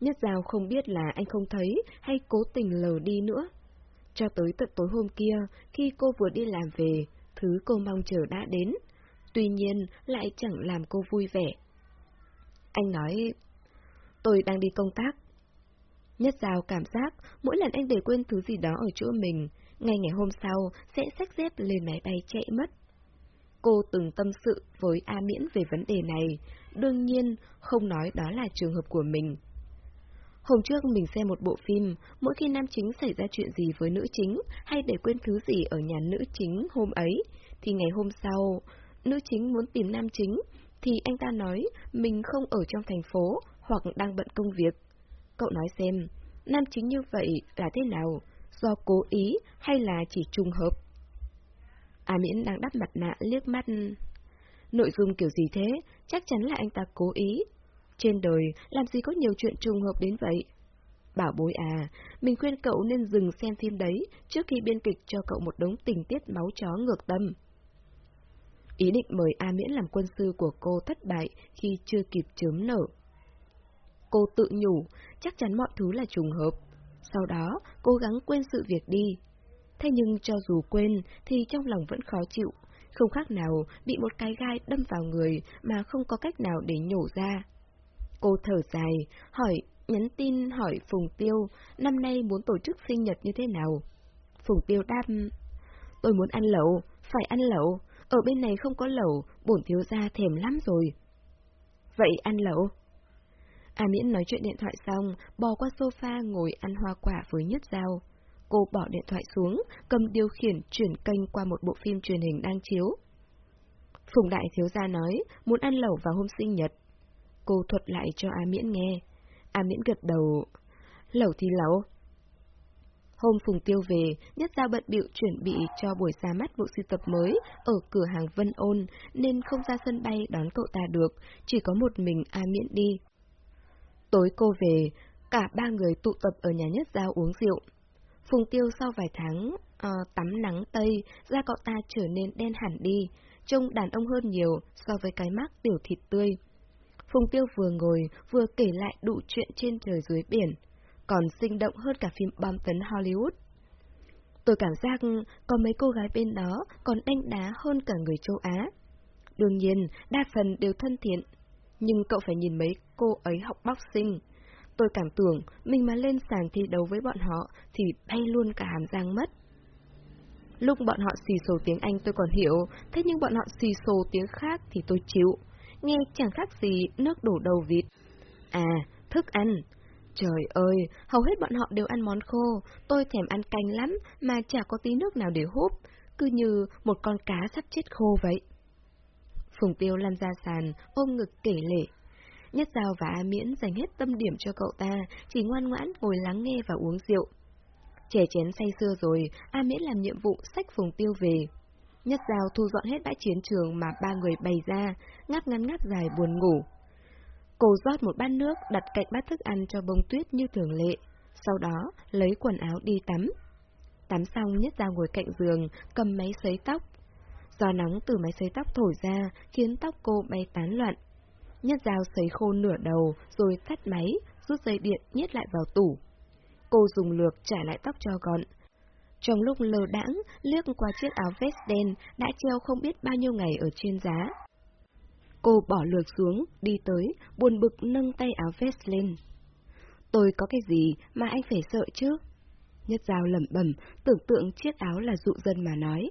Nhất Giao không biết là anh không thấy hay cố tình lờ đi nữa. Cho tới tận tối hôm kia, khi cô vừa đi làm về, thứ cô mong chờ đã đến. Tuy nhiên, lại chẳng làm cô vui vẻ. Anh nói, tôi đang đi công tác. Nhất Giao cảm giác mỗi lần anh để quên thứ gì đó ở chỗ mình, ngay ngày hôm sau sẽ xách dép lên máy bay chạy mất. Cô từng tâm sự với A Miễn về vấn đề này, đương nhiên không nói đó là trường hợp của mình. Hôm trước mình xem một bộ phim, mỗi khi nam chính xảy ra chuyện gì với nữ chính, hay để quên thứ gì ở nhà nữ chính hôm ấy, thì ngày hôm sau, nữ chính muốn tìm nam chính, thì anh ta nói mình không ở trong thành phố hoặc đang bận công việc. Cậu nói xem, nam chính như vậy là thế nào? Do cố ý hay là chỉ trùng hợp? À Miễn đang đắp mặt nạ liếc mắt. Nội dung kiểu gì thế? Chắc chắn là anh ta cố ý. Trên đời, làm gì có nhiều chuyện trùng hợp đến vậy? Bảo bối à, mình khuyên cậu nên dừng xem phim đấy trước khi biên kịch cho cậu một đống tình tiết máu chó ngược tâm. Ý định mời A Miễn làm quân sư của cô thất bại khi chưa kịp chớm nở. Cô tự nhủ, chắc chắn mọi thứ là trùng hợp. Sau đó, cố gắng quên sự việc đi. Thế nhưng cho dù quên, thì trong lòng vẫn khó chịu, không khác nào bị một cái gai đâm vào người mà không có cách nào để nhổ ra. Cô thở dài, hỏi, nhắn tin hỏi Phùng Tiêu, năm nay muốn tổ chức sinh nhật như thế nào? Phùng Tiêu đáp, tôi muốn ăn lẩu, phải ăn lẩu, ở bên này không có lẩu, bổn thiếu gia thèm lắm rồi. Vậy ăn lẩu? A Miễn nói chuyện điện thoại xong, bò qua sofa ngồi ăn hoa quả với Nhất dao. Cô bỏ điện thoại xuống, cầm điều khiển chuyển kênh qua một bộ phim truyền hình đang chiếu. Phùng Đại Thiếu Gia nói, muốn ăn lẩu vào hôm sinh nhật. Cô thuật lại cho A Miễn nghe. A Miễn gật đầu. Lẩu thì lẩu. Hôm Phùng Tiêu về, Nhất Giao bận bịu chuẩn bị cho buổi ra mắt bộ sưu tập mới ở cửa hàng Vân Ôn, nên không ra sân bay đón cậu ta được, chỉ có một mình A Miễn đi. Tối cô về, cả ba người tụ tập ở nhà Nhất Giao uống rượu. Phùng Tiêu sau vài tháng uh, tắm nắng tây, da cậu ta trở nên đen hẳn đi, trông đàn ông hơn nhiều so với cái mắt tiểu thịt tươi. Phùng Tiêu vừa ngồi, vừa kể lại đủ chuyện trên trời dưới biển, còn sinh động hơn cả phim bom tấn Hollywood. Tôi cảm giác có mấy cô gái bên đó còn đanh đá hơn cả người châu Á. Đương nhiên, đa phần đều thân thiện, nhưng cậu phải nhìn mấy cô ấy học boxing. Tôi cảm tưởng mình mà lên sàn thi đấu với bọn họ thì bay luôn cả hàm răng mất. Lúc bọn họ xì xồ tiếng Anh tôi còn hiểu, thế nhưng bọn họ xì xồ tiếng khác thì tôi chịu. Nghe chẳng khác gì nước đổ đầu vịt. À, thức ăn. Trời ơi, hầu hết bọn họ đều ăn món khô, tôi thèm ăn canh lắm mà chả có tí nước nào để húp, cứ như một con cá sắp chết khô vậy. Phùng Tiêu lăn ra sàn, ôm ngực kể lể. Nhất Giao và A Miễn dành hết tâm điểm cho cậu ta, chỉ ngoan ngoãn ngồi lắng nghe và uống rượu. Trẻ chén say xưa rồi, A Miễn làm nhiệm vụ sách Phùng Tiêu về. Nhất Giao thu dọn hết bãi chiến trường mà ba người bày ra, ngáp ngắn ngáp dài buồn ngủ. Cô rót một bát nước đặt cạnh bát thức ăn cho bông tuyết như thường lệ, sau đó lấy quần áo đi tắm. Tắm xong Nhất Giao ngồi cạnh giường, cầm máy sấy tóc. Gió nóng từ máy sấy tóc thổi ra khiến tóc cô bay tán loạn. Nhất Giao sấy khô nửa đầu rồi tắt máy, rút dây điện nhét lại vào tủ. Cô dùng lược trả lại tóc cho gọn. Trong lúc lờ đãng, liếc qua chiếc áo vest đen đã treo không biết bao nhiêu ngày ở trên giá. Cô bỏ lược xuống, đi tới, buồn bực nâng tay áo vest lên. Tôi có cái gì mà anh phải sợ chứ? Nhất Giao lẩm bẩm, tưởng tượng chiếc áo là dụ dân mà nói.